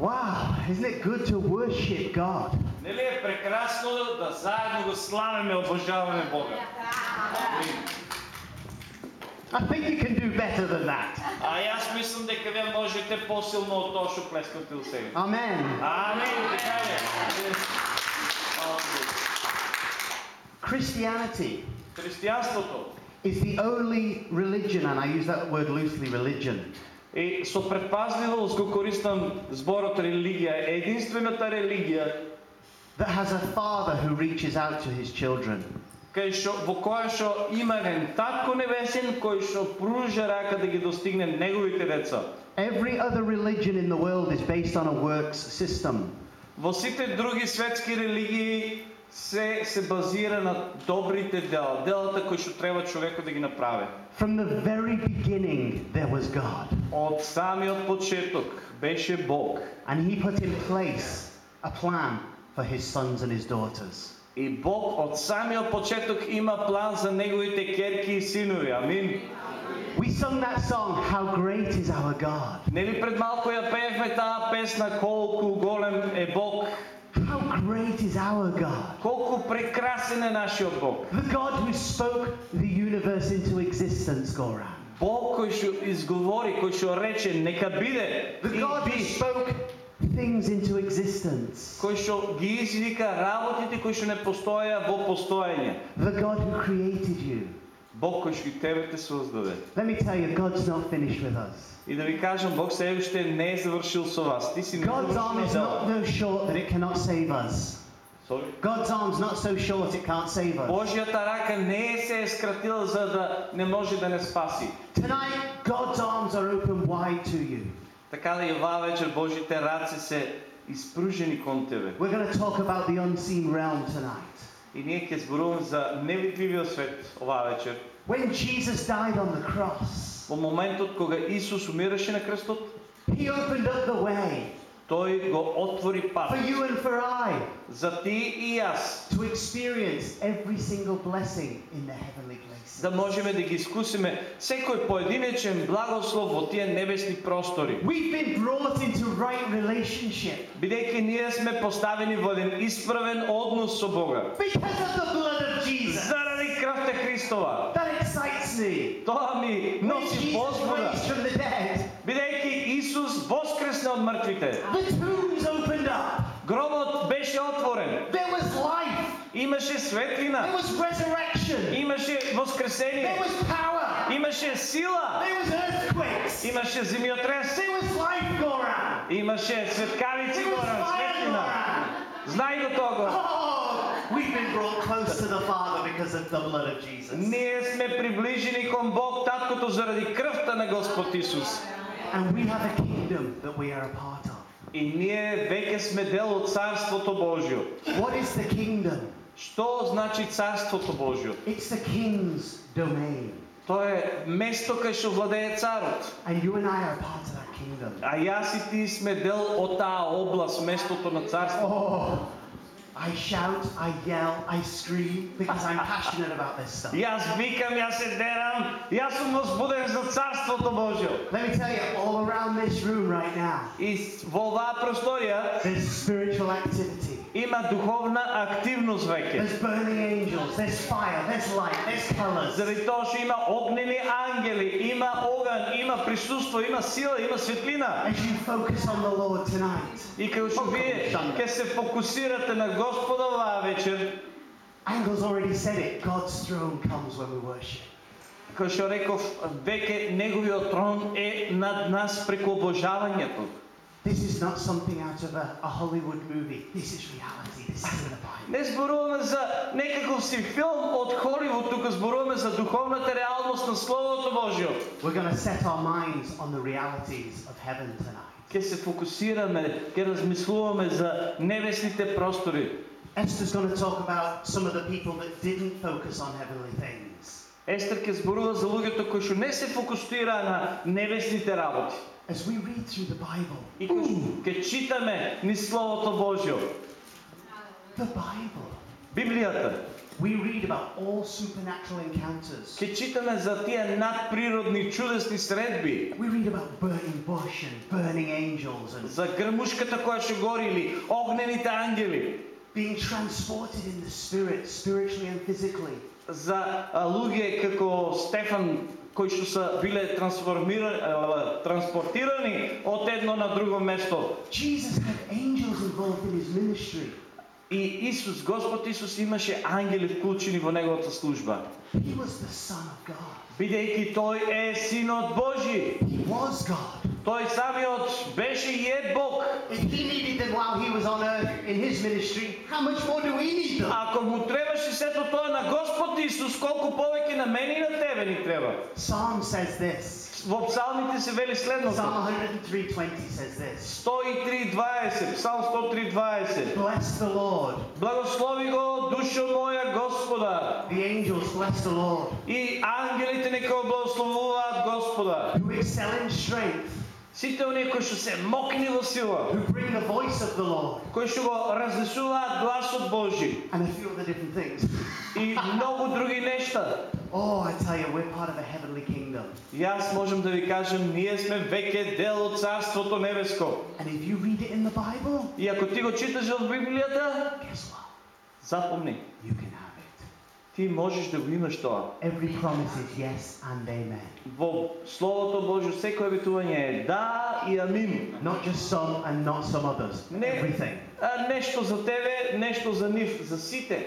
Wow, isn't it good to worship God? I think you can do better than that. Amen. Christianity. is the only religion and I use that word loosely religion. И со предпазливост го користам зборот религија, единствената религија that has a father who reaches out to his children. Кај што во која што има еден татко небесен кој што пружа рака да ги достигне неговите деца. Every other religion in the world is based on a works system. Во сите други светски религии се, се базира на добрите дела, делата, които трябва човека да ги направи. From the very beginning there was God. От самият почеток беше Бог. And he put in place a plan for his sons and his daughters. И Бог от самия почеток има план за неговите керки и синови. Амин. We sung that song, How Great is Our God. Нели пред малко я пеехме тази песна, колко голем е Бог. great is our God. Колку прекрасен е нашиот Бог. The God who spoke the universe into existence, Gora, Бог кој што изговори, кој што рече нека биде. The God who spoke things into existence. Кој што ги извика работите кои што не постоја во постоење. The God who created you. Бог кой ще и тебе те създаде. Let me tell you, God's not finished with us. И да ви кажем, Бог все още не е завършил с вас. Ти си God's arm is not so short that it cannot save us. God's arm's not so short it can't save us. Божията ръка не е се е скратила за да не може да не спаси. Tonight God's arms are open wide to you. Така да ява вечер Божите раци се изпружени към тебе. We're going to talk about the unseen realm tonight. И ние ќе зборуваме за невидливиот свет оваа вечер. When Jesus died on the cross, во моментот кога Исус умираше на крстот, He opened up the way. Тој го отвори пат. For you and for I. За ти и јас. To experience every single blessing in the heavenly places. Да можеме да ги искусиме секој поединечен благослов во тие небесни простори. We've been brought into right relationship. Бидејќи ние сме поставени во еден исправен однос со Бога. Because of the blood of Jesus. Заради života Kristova. That excites me. To mi nosi pozbora. Бидејќи Исус воскресна од мртвите. The tombs opened up. Гробот беше отворен. There was life. Имаше светлина. There was resurrection. Имаше воскресение. There was power. Имаше сила. There was earthquakes. Имаше земјотрес. There was life go around. Имаше светкавици go around, светлина. Знај го тоа. Oh, We've been brought close to the Father because of the blood of Jesus. Ние сме приближени към Бог Таткото заради кръвта на Господ Исус. And we have a kingdom that we are a part of. И ние веќе сме дел од Царството Божјо. What is the kingdom? Што значи Царството Божјо? It's the king's domain. Тоа е место кај што владее царот. And you and I are part of that kingdom. А јас и ти сме дел од таа област, местото на царството. Oh. I shout, I yell, I scream because I'm passionate about this stuff. И аз викам, и аз се дерам, и аз съм возбуден за царството Божие. Let me tell you, all around this room right now. is во оваа there's spiritual activity. Има духовна активност вече. Заради тоа што има огнени ангели, има оган, има присуство, има сила, има светлина. И кога што вие ќе се фокусирате на Господа оваа вечер. Angel's already said it. God's throne comes when we worship. Кога веќе неговиот трон е над нас преку обожавањето. This is not something out of a, a Hollywood movie. This is reality. This is in the Bible. Не зборуваме за некаков си филм от Холивуд, тук зборуваме за духовната реалност на Словото Божие. We're going to set our minds on the realities of heaven tonight. Ке се фокусираме, ке размислуваме за небесните простори. Esther's going to talk about some of the people that didn't focus on heavenly things. Естер ке зборува за луѓето кои што не се фокусира на небесните работи. As we read through the Bible. И кога читаме Словото Божјо. The Bible. Библијата. We read about all supernatural encounters. читаме за тие надприродни чудесни средби. We read about burning bush and burning angels and за грмушката која што огнените ангели. Being transported in the spirit, spiritually and physically. За луѓе како Стефан кои што са биле транспортирани од едно на друго место. Jesus had angels involved in his ministry. И Исус, Господ Исус имаше ангели вклучени во неговата служба. He was the son of God. Бидејќи тој е синот Божји. He was God. If he needed them while he was on earth in his ministry, how much more do we need them? Ако му трябваше сето тоа на Господ Исус, колку повеќе на мене и на тебе ни треба. Psalm says this. Во псалмите се вели следното. Psalm 103:20 says this. 103:20, Псалм 103:20. Bless the Lord. Благослови го душо моја Господа. The angels bless the Lord. И ангелите нека благословуваат Господа. Who excel in strength. Сите кои што се мокни во сила. Who bring the voice of the Lord. Кои што го разнесуваат гласот Божји. And a few other different things. И многу други нешта. Oh, I tell you, we're part of a heavenly kingdom. Јас можам да ви кажам, ние сме веќе дел од царството небеско. And if you read it in the Bible, и ако ти го читаш во Библијата, guess what? Запомни. You can ти можеш да го имаш тоа. Every promise is yes and amen. Во Словото Божјо секое обетување е да и амин. Not just some and not some others. Не, Everything. А, нешто за тебе, нешто за нив, за сите.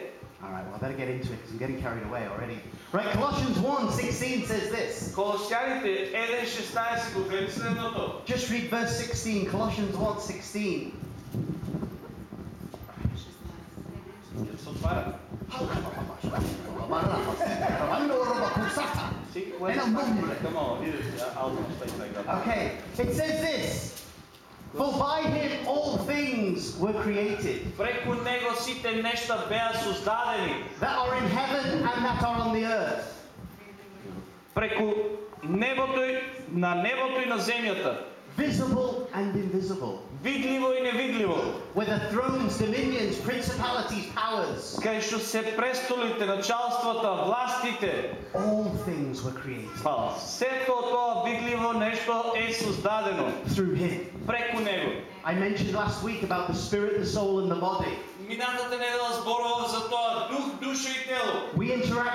All right, well, I better get into it because I'm getting carried away already. Right, Colossians 1 says this. Колосяните 1:16 го Just read verse 16, Colossians 1 16 and a woman. Okay, it says this. For by him all things were created. That are in heaven and that are on the earth. Visible and invisible vidljivo i nevidljivo. thrones, dominions, principalities, powers. All things were created. создадено. Through him. него. I mentioned last week about the spirit, the soul and the body. We interact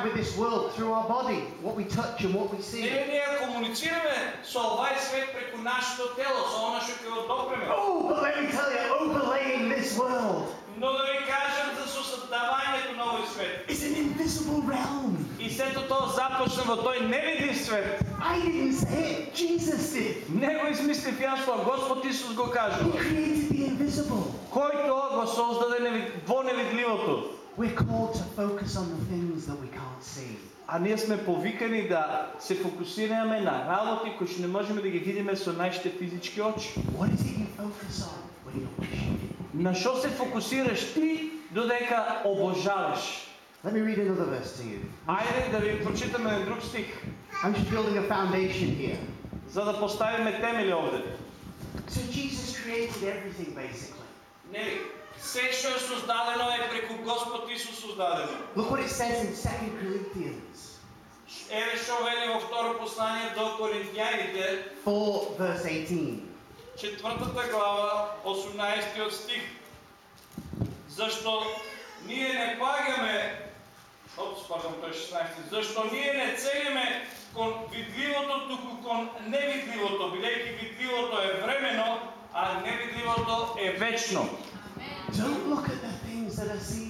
with this world through our body, what we touch and what we see. Oh, but let me tell you, overlaying this world. Но да ви кажем за създаването на този свет. It's an invisible realm. И след това започна в той невидим свет. I didn't say it, Jesus did. Не го измислих аз, Господ Исус го казва. He created the invisible. Който го създаде двоневидливото. We're called to focus on the things that we can't see. А ние сме повикани да се фокусираме на работи, които не можем да ги видиме с нашите физически очи. What is it you focus on when you're wishing? На што се фокусираш ти додека обожаваш? Let me read another verse to you. Хайде да ви прочитаме друг стих. I'm just building a foundation here. За да поставиме темели овде. So Jesus created everything basically. Не, се што е создадено е преку Господ Исус создадено. Look what it says in 2 Corinthians. Еве што вели во второ послание до Коринтијаните 4 verse 18 четвъртата глава, 18 от стих. Защо ние не плагаме опс, пардон, той 16, е защо ние не целиме видливото тук кон невидливото, бидейки видливото е времено, а невидливото е вечно. Don't look at the things that are seen.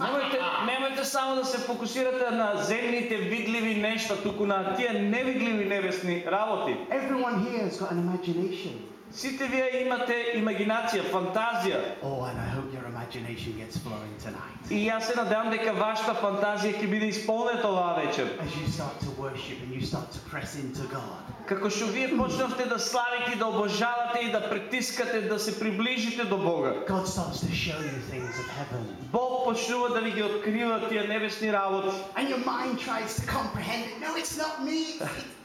Немайте, немайте само да се фокусирате на земните видливи неща, туку на тия невидливи небесни работи. Everyone here has got an imagination. Всички вие имате имагинация, фантазия. Oh, and I hope your imagination gets flowing tonight. И аз се надявам дека вашата фантазия ќе биде исполнена оваа вечер. As you start to worship and you start to press into God. Како што вие почнавте да славите, да обожавате и да притискате да се приближите до Бога. God starts to show you things of heaven. Бог почнува да ви ги открива тие небесни работи. And your mind tries to comprehend it. No, it's not me.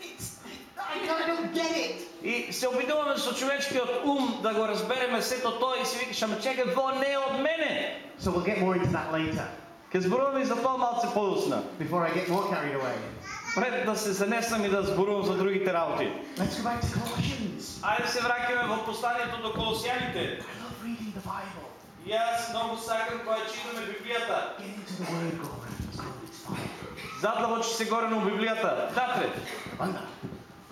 it's и се опитуваме с човешкият ум да го разбереме сето то и си викаш, ама чакай, не е мене? So we'll get more into that later. Ке за това малце по Before I get more carried away. Пред да се занесам и да зборувам за другите работи. Let's go back to Colossians. Айде се вракаме в посланието до Колосяните. I love reading the Bible. И аз сакам, когато читаме Библията. Get into the word, God. Задлъбочи се горе на Библията. Татре. Ванда.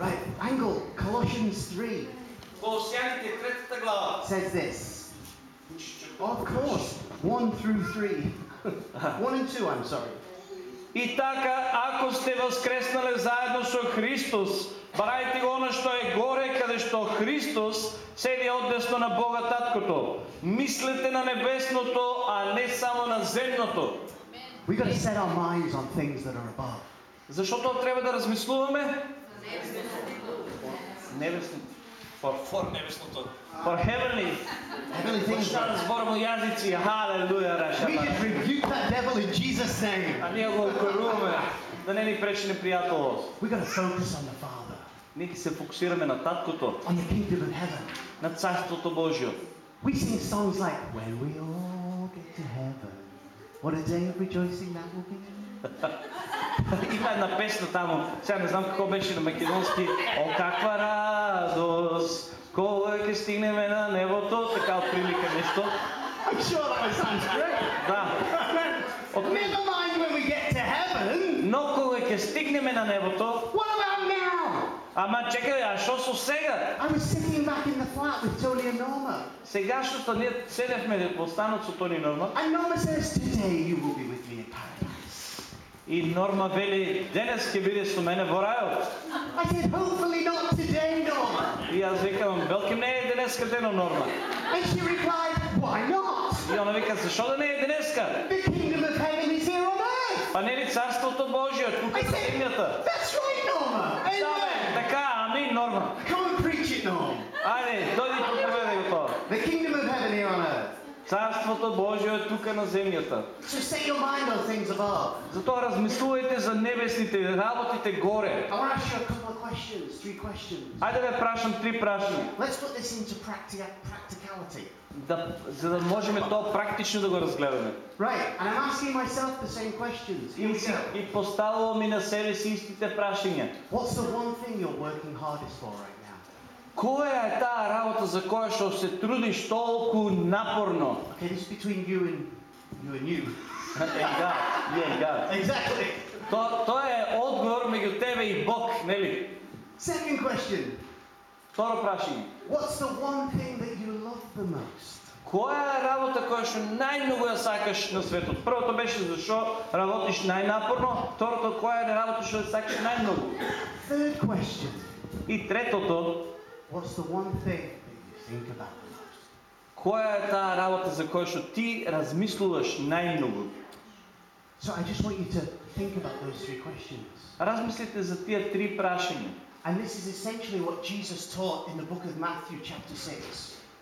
Right, Angle, Colossians 3 глава. says this. Of course, 1 through 3. 1 and 2, I'm sorry. И така, ако сте възкреснали заедно со Христос, барайте го оно што е горе, каде што Христос седи одесно на Бога Таткото. Мислете на небесното, а не само на земното. We've got Защото трябва да размислуваме Небесното. For, for небесното. For heavenly. Heavenly things. Щата зборно язици. Халелуя, раша. We just rebuke that devil in Jesus name. А ние го укоруваме. Да не ни пречи неприятелот. We got to focus on the Father. Ние се фокусираме на таткото. On the kingdom of heaven. На царството Божие. We sing songs like when we all get to heaven. What a day of rejoicing that will be. Има една песен там, сега не знам какво беше на македонски. О, каква радост! Кога е, стигнем на небото, така отприлика нещо. I'm sure that sounds great. Да. От... Never mind when we get to heaven. Но кога е, стигнем на небото. What about now? Ама чекай, а що со сега? I was sitting back in the flat with Tony and Norma. Сега, защото ние седехме в останат с Тони Норма. And Norma says, today you will be with me in paradise. I Norma veli, danes je videl, so mene I said, hopefully not today, Norma. I ja rekam, velkim ne je deneska denom, Norma. And she replied, why not? I ona vika, zašto da ne je The kingdom of heaven is here on earth. Pa не царството Божие тук на земята? That's right, Norma. Amen. Да, бе, така, амин, Норма. Come and preach it, Norma. Айде, дойди Царството Божие е тук на земята. Затова размислувайте за небесните работите горе. Хайде да ви прашам три прашни. Да, за да можем то практично да го разгледаме. И, си, и поставям и на себе си истите прашения. What's the one thing you're working hardest for right now? Која е таа работа за која ще се трудиш толкова напорно? Okay, this between you and you and you. and God. You God. Exactly. То, то е отговор между тебе и Бог, нели? Second question. Второ прашање. What's the one thing that you love the most? Која е работа која што најмногу ја сакаш на светот? Първото беше зашо работиш най најнапорно, второто коя е работа што ја най-много. Third question. И третото What's the one thing that you think about the most? Која е таа работа за која што ти размислуваш најмногу? So I just want you to think about those three questions. Размислите за тие три прашања. And this is essentially what Jesus taught in the book of Matthew chapter 6.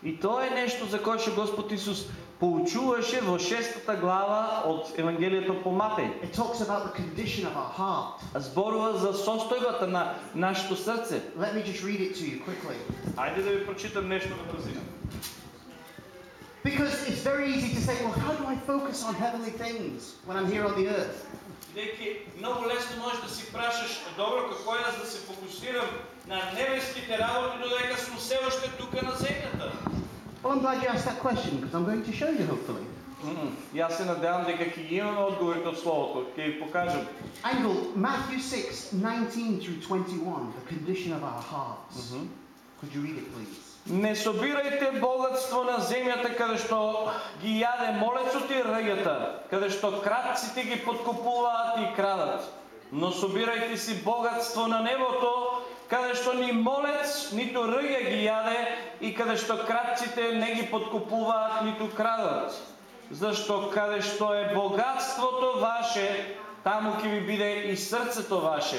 И тоа е нешто за кое што Господ Исус поучуваше в та глава от Евангелието по Матей. It talks about the condition of our heart. Зборува за състоянието на нашето сърце. Let me just read it to you quickly. Хайде да ви прочитам нещо на този. Because it's very easy to say, well, how do I focus on heavenly things when I'm here on the earth? Деки, много лесно можеш да си прашаш, добро, какво е аз да се фокусирам на небеските работи, додека съм все още тук на земята. Well, I'm glad you asked that question because I'm going to show you hopefully. Mm. Јас се надевам дека ќе ги имаме одговорите од словото, ќе ви покажам. Angle Matthew 6:19 through 21, the condition of our hearts. Mm -hmm. Could you read it please? Не собирајте богатство на земјата каде што ги јаде молецот и ръгата, каде што кратците ги подкупуваат и крадат. Но собирајте си богатство на небото каде што ни молец, ниту ръге ги јаде и каде што кратците не ги подкупуваат, ниту крадат. Зашто каде што е богатството ваше, таму ќе ви биде и срцето ваше.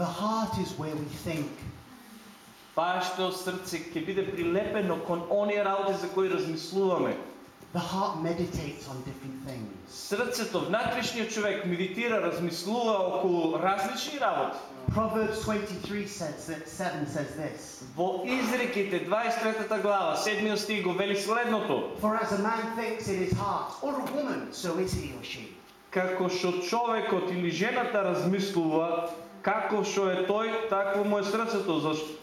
The heart is where we think. Вашето срце ќе биде прилепено кон оние работи за кои размислуваме. The heart meditates on different things. Срцето, внатрешниот човек медитира, размислува околу различни работи. Proverbs 23 says that 7 says this. Во изреките 23 глава, 7 стих го вели следното. For as a man thinks in his heart, or a woman, so is he or she. Како што човекот или жената размислува, како што е тој, такво му е срцето. Зашто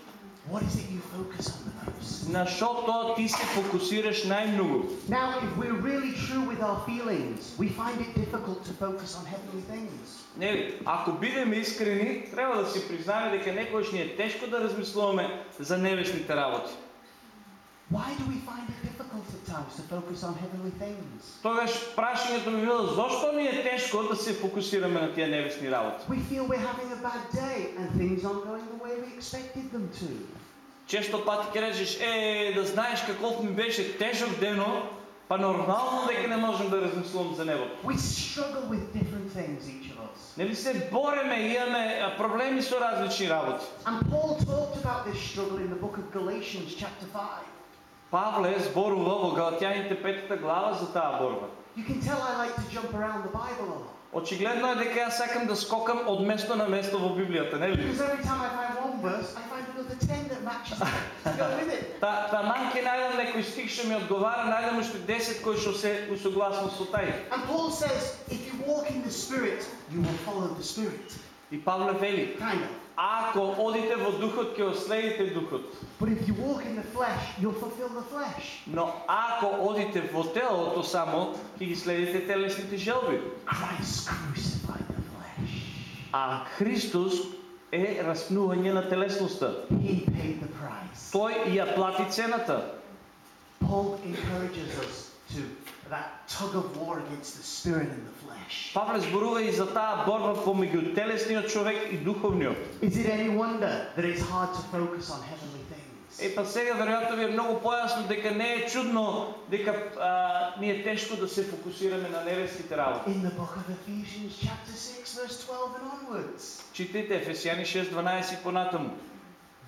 What is it you focus on the most? На што тоа ти се фокусираш најмногу? Now, if we're really true with our feelings, we find it difficult to focus on heavenly things. Не, ако бидеме искрени, треба да си признаеме дека некогаш ни е тешко да размислуваме за небесните работи. Why do we find it difficult at times to focus on heavenly things? Тогаш прашањето ми било зошто ни е тешко да се фокусираме на тие небесни работи? We feel we're having a bad day and things aren't going the way we expected them to. Често пати ќе речеш е да знаеш каков ми беше тежок дено, па нормално дека не можам да размислувам за него. We struggle with different things each of us. Нели се бореме и имаме проблеми со различни работи. And Paul talked about this struggle in the book of Galatians chapter 5. Павле зборува е во Галатјаните петата глава за таа борба. Очигледно е дека јас сакам да скокам од место на место во Библијата, нели? Because Та та манке најдам стих што ми одговара, најдам уште 10 кои што се усогласно со тај. И Павле вели, kind of. Ако одите во духот, ќе оследите духот. But if you walk in the flesh, you'll fulfill the flesh. Но ако одите во телото само, ќе ги следите телесните желби. Christ crucified the flesh. А Христос е распнување на телесноста. He paid the price. Той ја плати цената. Paul encourages us to that tug of war against the spirit and the flesh. Павле зборува и за таа борба помеѓу телесниот човек и духовниот. Is it any wonder that it's hard to focus on heavenly things? Е па сега веројатно ви е многу појасно дека не е чудно дека а, ни е тешко да се фокусираме на небеските работи. In the book of Ephesians chapter 6 verse 12 and onwards. Читайте Ефесяни 6:12 понатаму.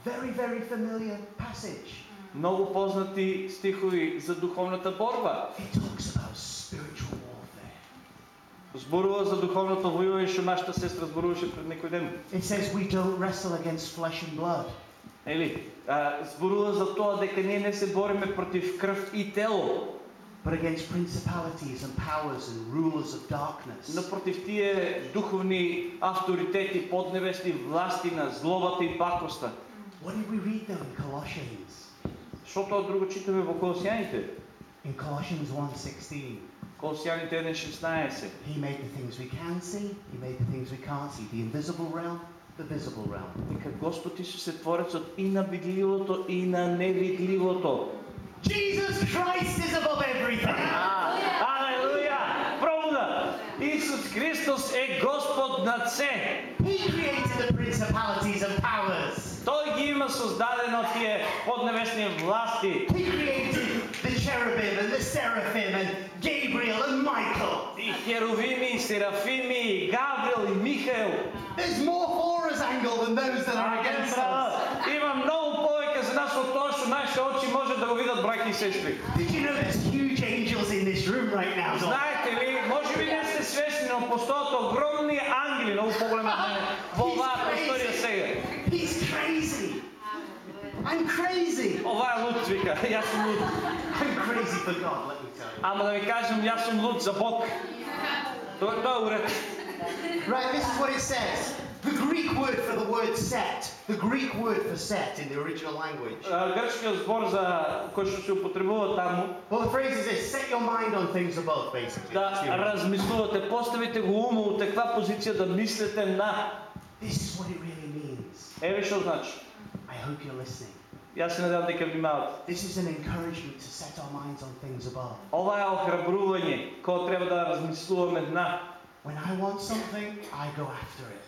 Very very familiar passage. Много познати стихови за духовната борба. It talks about spiritual Зборува за духовната војна што нашата сестра зборуваше пред некој ден. It says we don't wrestle against flesh and blood. Ели, зборува за тоа дека ние не се бориме против крв и тело. But against principalities and powers and rulers of darkness. Но против тие духовни авторитети поднебесни власти на злобата и пакоста. What did we read though in Colossians? Што тоа друго читаме во Колосијаните? In Colossians 1:16. He made the things we can see, he made the things we can't see, the invisible realm, the visible realm. Дека Господ Исус е творецот и Jesus Christ is above everything. Ah, hallelujah! Пробуда! it. Христос е Господ над се. He created the principalities and powers. Той ги има создадено тие поднебесни власти. He created cherubim and the seraphim and Gabriel and Michael. И херувими, и серафими, и Гаврил, и Михаил. There's more for us, Angle, than those that are against us. Има много повече за нас от това, що нашите очи може да го видят браки и сестри. Did you know there's huge angels in this room right now? Знаете ли, може би не сте свестни, но постоят огромни ангели, много по-големи во оваа просторија сега. He's I'm crazy. O vai Ludvika, ja sam lud. I'm crazy for God, let me tell you. Ама да ви кажем, ja sam lud за Бог. Тоа тоа уред. Right, this is what it says. The Greek word for the word set, the Greek word for set in the original language. Грчкиот збор за кој што се употребува таму. Well, the phrase is this: set your mind on things above, basically. Да размислувате, поставите го умот у таква позиција да мислите на. This is what it really means. Еве што значи. I hope you're listening. Já se nadal teďka vnímal. This is an encouragement to set our minds on things above. Ova je ohrabrůvení, koho treba da rozmyslujeme na. When I want something, I go after it.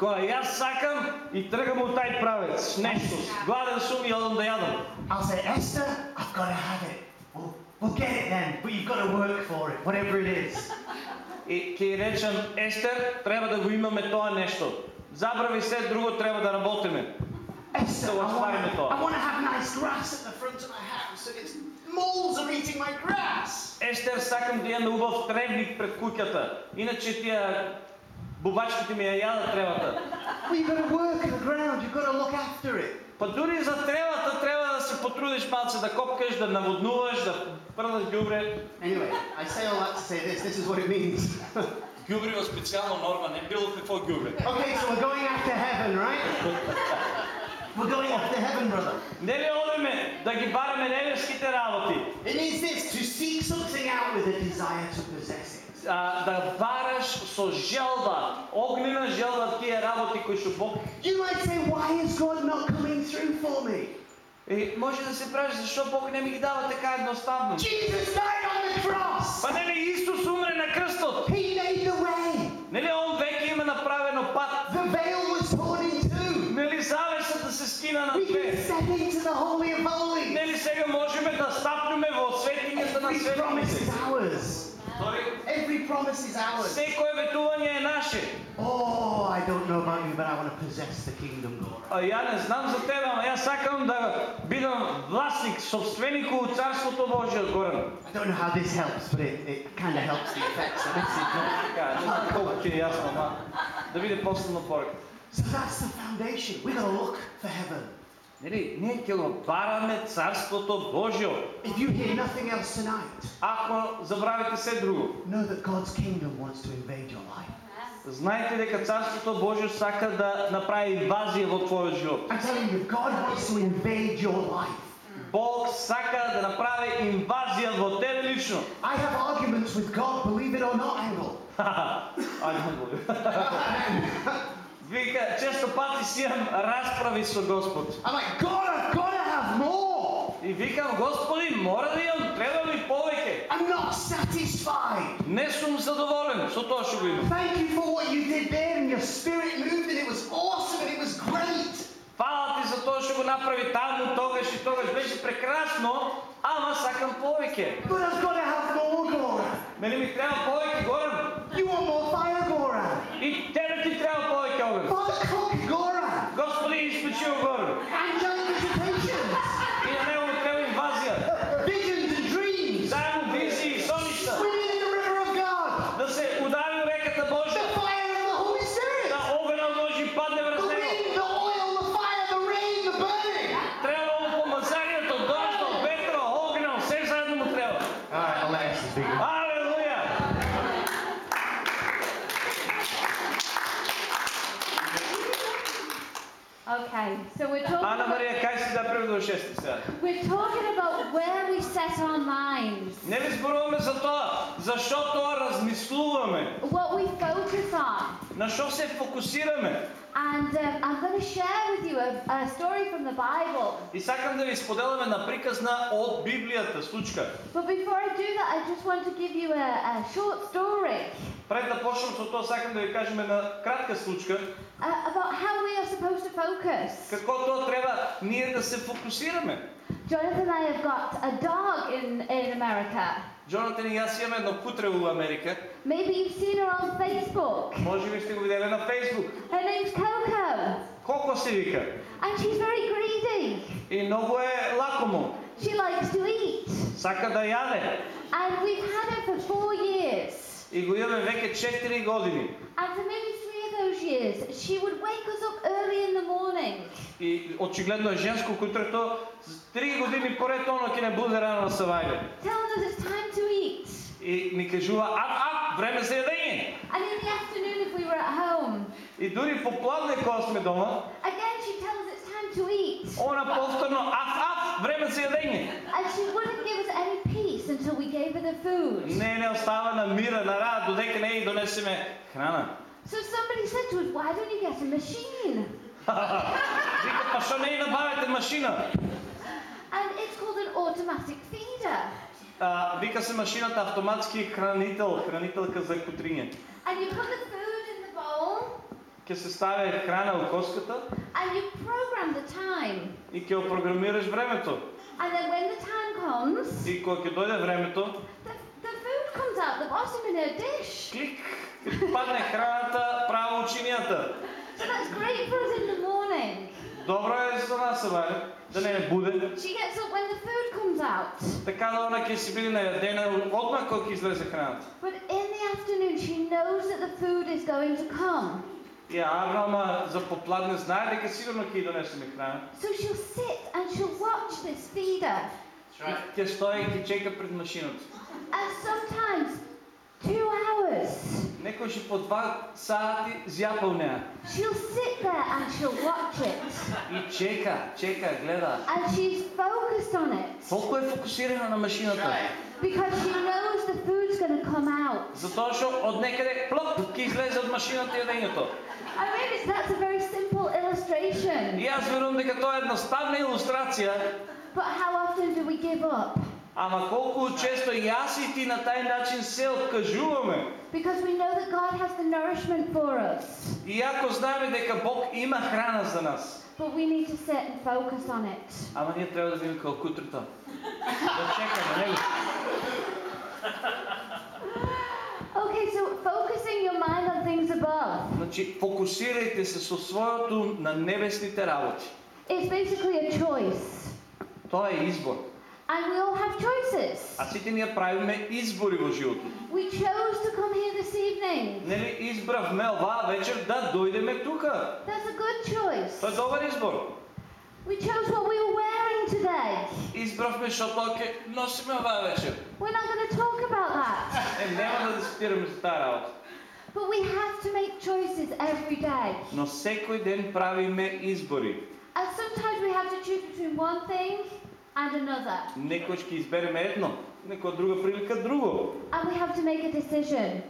Ko ja sakam i trgam u taj pravec, nešto. Gladan sum i odam da jadam. I'll say, Esther, I've got to have it. We'll, we'll get it then, but you've got to work for it, whatever it is. I ki rečem, Esther, treba da go imame to nešto. Zabravi se, drugo treba da работиме. so much fun I want to have nice grass at the front of my house, so it's moles are eating my grass. Естер, сакам да имаме убав тревник пред кутката. Иначе тия бубачките ми я ядат тревата. Well, got to work in the ground, you've got to look after it. Па дори за тревата трябва да се потрудиш малце, да копкаш, да наводнуваш, да пръдаш гюбре. Anyway, I say all that to say this, this is what it means. Гюбрева специално норма, не било какво гюбре. Okay, so we're going after heaven, right? We're going up to heaven, brother. It means this, to seek something out with a desire to possess it. Uh, да бараш со желба, огнена желба тие работи кои што Бог. You might say, why is God not coming through for me? И може да се праши зашо Бог не ми ги дава така едноставно. Jesus died on the cross. but Па нели Исус умре на крстот? He made the way. Нели We can step into the Holy of Holies. Нели сега Every promise is ours. Every promise is ours. Oh, I don't know about you, but I want to possess the kingdom, Lord. А I don't know how this helps, but it, it kind of helps the effects. So that's the foundation. We're going to look for heaven. Нали, ние ќе го бараме Царството Божие. If you hear nothing else tonight, ако забравите се друго, know that God's kingdom wants to invade your life. Знаете дека Царството Божие сака да направи инвазия во твојот живот. I'm telling you, God wants to invade your life. Бог сака да направи инвазия во тебе лично. I have arguments with God, believe it or not, Angle. I don't believe. Вика, често пати си имам разправи со Господ. I'm like, God, I've got to have more. И викам, Господи, мора да имам, треба ми повеќе. I'm not satisfied. Не сум задоволен со тоа што го имам. Thank you for what you did there and your spirit moved and it was awesome and it was great. Фала ти за тоа што го направи таму, тогаш и тогаш беше прекрасно, ама сакам повеќе. But I've got to have more, God. Мене ми треба повеќе, Горан. You want more Giovano. So we're talking. Maria, sa? We're talking about where we set our minds. Не ви зборуваме за тоа, за што тоа размислуваме. What we focus on. На што се фокусираме? And uh, I'm going to share with you a, a story from the Bible. И сакам да ви споделаме на приказна од Библијата, случка. But before I do that, I just want to give you a, a short story. Пред да почнем со тоа сакам да ви кажеме на кратка случка. Uh, about how we are supposed to focus. Како тоа треба ние да се фокусираме. Jonathan and I have got a dog in in America. Jonathan и јас имаме едно кутре во Америка. Maybe you've seen her on Facebook. Може би сте го виделе на Facebook. Her name's Coco. Коко се вика. And she's very greedy. И многу е лакомо. She likes to eat. Сака да јаде. And we've had her for four years. И го имаме веќе 4 години. And for maybe three of those years, she would wake us up early in the morning. И очигледно е женско кутрето 3 години поред оно ќе не буде рано на савајле. Telling us it's time to eat. И ни кажува ап ап време за јадење. And in the afternoon if we were at home. И дури попладне кога сме дома. Again she tells us it's time to eat. Она повторно ап ап време за јадење. And she wouldn't give us any the food. Не, не остава на мира, на рад, додека не и донесеме храна. So somebody said to us, why don't you get a machine? Вика, па што не набавите машина? And it's called an automatic feeder. Uh, вика се машината автоматски хранител, хранителка за кутриње. And you put the food in the bowl. Ќе се стави храна во коската. And you program the time. И ќе го програмираш времето. And then when the time comes, и когато дойде времето, the, the food comes out the bottom in her dish. Клик, падне храната право от чинията. So that's great for us in the morning. Добро е за нас, Валя, да не е буден. She gets up when the food comes out. Така да она ке си биде наядена отма кога излезе храната. But in the afternoon she knows that the food is going to come. дека сигурно ќе донесе ми храна. So she'll sit and she'll watch this feeder. Ќе стои и чека пред машината. And sometimes two hours. Некој ще по два сати зјапа неа. She'll sit there and she'll watch it. И чека, чека, гледа. And she's focused on it. Колку е фокусирана на машината? Right. Because she knows the food's going to come out. Затоа што од некаде плоп ќе излезе од машината јадењето. I mean, it's, that's a very simple illustration. И јас верувам дека тоа е едноставна илустрација. But how often do we give up? Ама колку често јас и ти на тај начин се откажуваме. Because we know that God has the nourishment for us. Иако знаеме дека Бог има храна за нас. But we need to sit and focus on it. Ама ние трябва да видим како кутрото. Да чекаме него. Okay, so focusing your mind on things above. Значи фокусирајте се со своето на небесните работи. It's basically a choice. Тоа е избор. And we all have choices. ние правиме избори во животот. We chose to come here this evening. Нели избравме оваа вечер да дојдеме тука. That's a good choice. Тоа е добар избор. We chose what we were wearing today. Избравме што тоа ќе носиме оваа вечер. We're not going to talk about that. Е, нема да дискутираме за таа работа. But we have to make choices every day. Но секој ден правиме избори. And sometimes we have to choose between one thing and another. Некој ќе избереме едно, некоја друга прилика друго. And we have to make a decision.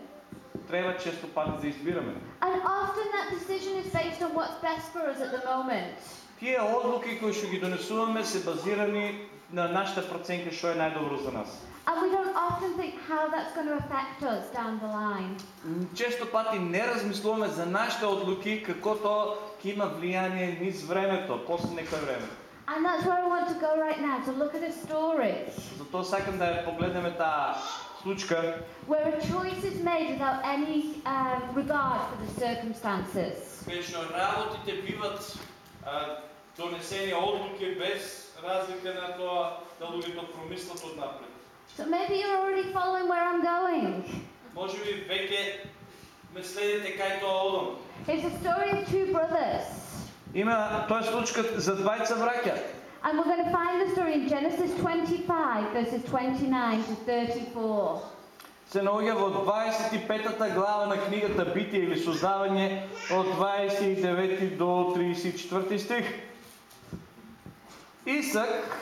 Треба често пати да избираме. And often that decision is based on what's best for us at the moment. Тие одлуки кои што ги донесуваме се базирани на нашата проценка што е најдобро за нас. And we don't often think how that's going to affect us down the line. Често пати не размислуваме за нашите одлуки како тоа ќе има влијание низ времето, после некој време. And that's where I want to go right now to look at a story. Затоа сакам да погледнеме таа случка. Where a choice is made without any uh, regard for the circumstances. Конечно работите биват донесени одлуки без разлика на тоа да луѓето промислат однапред. So maybe you're already following where I'm going. Може би веќе ме следите кај тоа одам. It's a story of two brothers. Има, той случка за 20 братя. And we're going to find the story in Genesis 25, verses 29 to 34. Се наоѓа во 25-та глава на книгата Битие или Создавање од 29 до 34 стих. Исак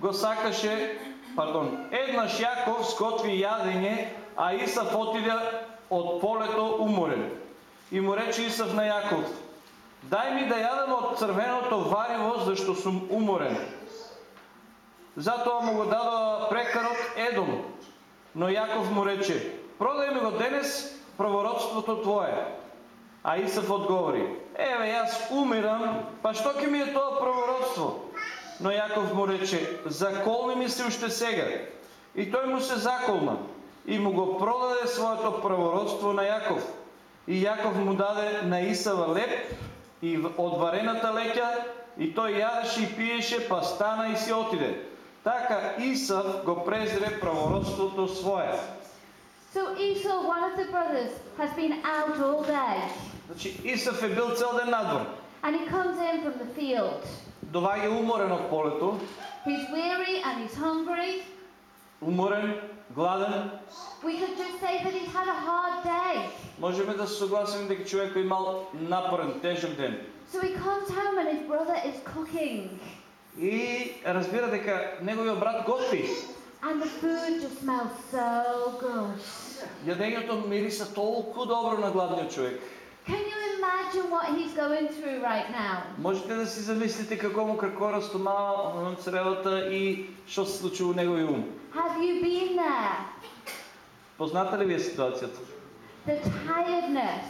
го сакаше, пардон, еднаш Јаков скотви јадење, а Исав отиде од полето уморен. И му рече Исав на Јаков, Дай ми да јадам от црвеното варило зашто съм уморен. Затоа му го дадоа прекарот Едом. Но Яков му рече, продай ми го денес провородството твое. А Исав отговори, еве аз умирам, па што ќе ми е това правородство. Но Яков му рече, заколни ми се още сега. И Той му се заколна и му го продаде своето правородство на Яков И Яков му даде на Исава леп и от варената лека, и той ядеше и пиеше, па стана и си отиде. Така Исав го презре правородството свое. So Esau, one of the brothers, has been out all day. Значи Исав е бил цял ден надвор. And he comes in from the field. Довага е уморен от полето. He's weary and he's hungry. Уморен, гладен. We could just say that he's had a hard day. Можеме да се согласим дека човек имал напорен, тежок ден. So he comes home and his brother is cooking. И разбира дека неговият брат готви. And the food just smells so good. Ядењето мириса толку добро на гладниот човек. Can you imagine what he's going through right now? Можете да си замислите како му како растома на цревата и што се случило во неговиот ум. Have you been there? Позната ли ви е ситуацијата? The tiredness.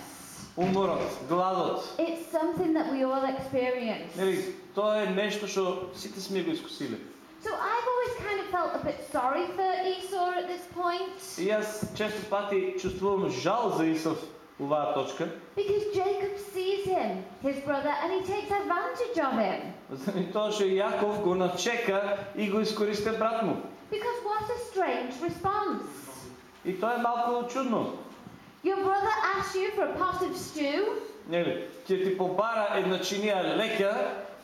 Уморот, гладот. It's something that we all experience. Нели, тоа е нешто што сите сме го искусиле. So I've always kind of felt a bit sorry for Esau at this point. И аз често пати чувствувам жал за Исав оваа точка. Because Jacob sees him, his brother, and he takes advantage of him. Затоа тоа што Јаков го начека и го искористи брат му. Because what a strange response. И тоа е малку чудно. Your brother asked you for a pot of stew. Нали, ќе ти побара една чинија лека.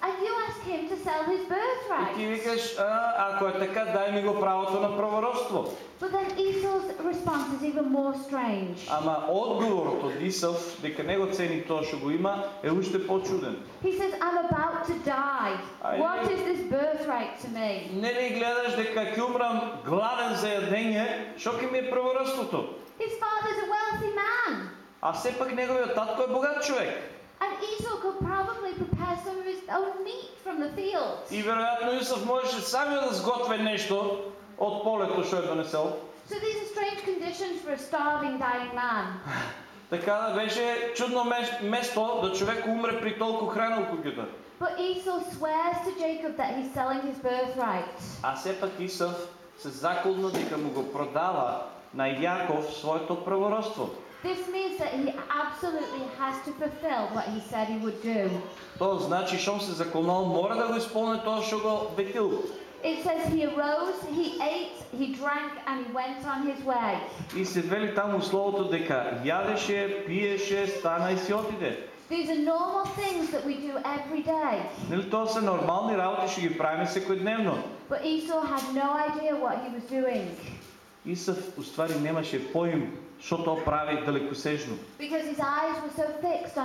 And you ask him to sell his birthright. И ти викаш, а, ако е така, дај ми го правото на провородство. But then Esau's response is even more strange. Ама одговорот од Исав дека не го цени тоа што го има е уште почуден. He says I'm about to die. Ај, What is this birthright to me? Не ли гледаш дека ќе умрам гладен за јадење, што ќе ми е провородството? His father's А все пък неговият татко е богат човек. And Esau could probably prepare some of his own meat from the fields. И вероятно Юсъф можеше сами да сготви нещо от полето, що е донесъл. So these are strange conditions for a starving, dying man. Така да беше чудно место да човек умре при толкова храна около But Esau swears to Jacob that he's selling his birthright. А все пък Исав се заколна дека му го продава на Яков своето правородство. This means that he absolutely has to fulfill what he said he would do. То значи, се мора да го исполни тоа што го обетил. It says he arose, he ate, he drank and he went on his way. И се вели таму словото дека јадеше, пиеше, стана и си отиде. These are normal things that we do every day. Нели тоа се нормални работи што ги правиме секојдневно. But Esau had no idea what he was doing. Исав уствари немаше поим Защото то прави далекосежно. Because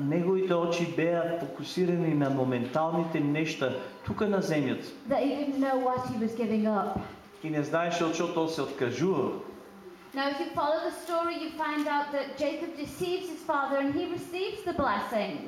Неговите очи бяха фокусирани на моменталните неща тук на земята. И не знаеше от чого се откажува. Now, if you follow the story, you find out that Jacob deceives his father and he receives the blessing.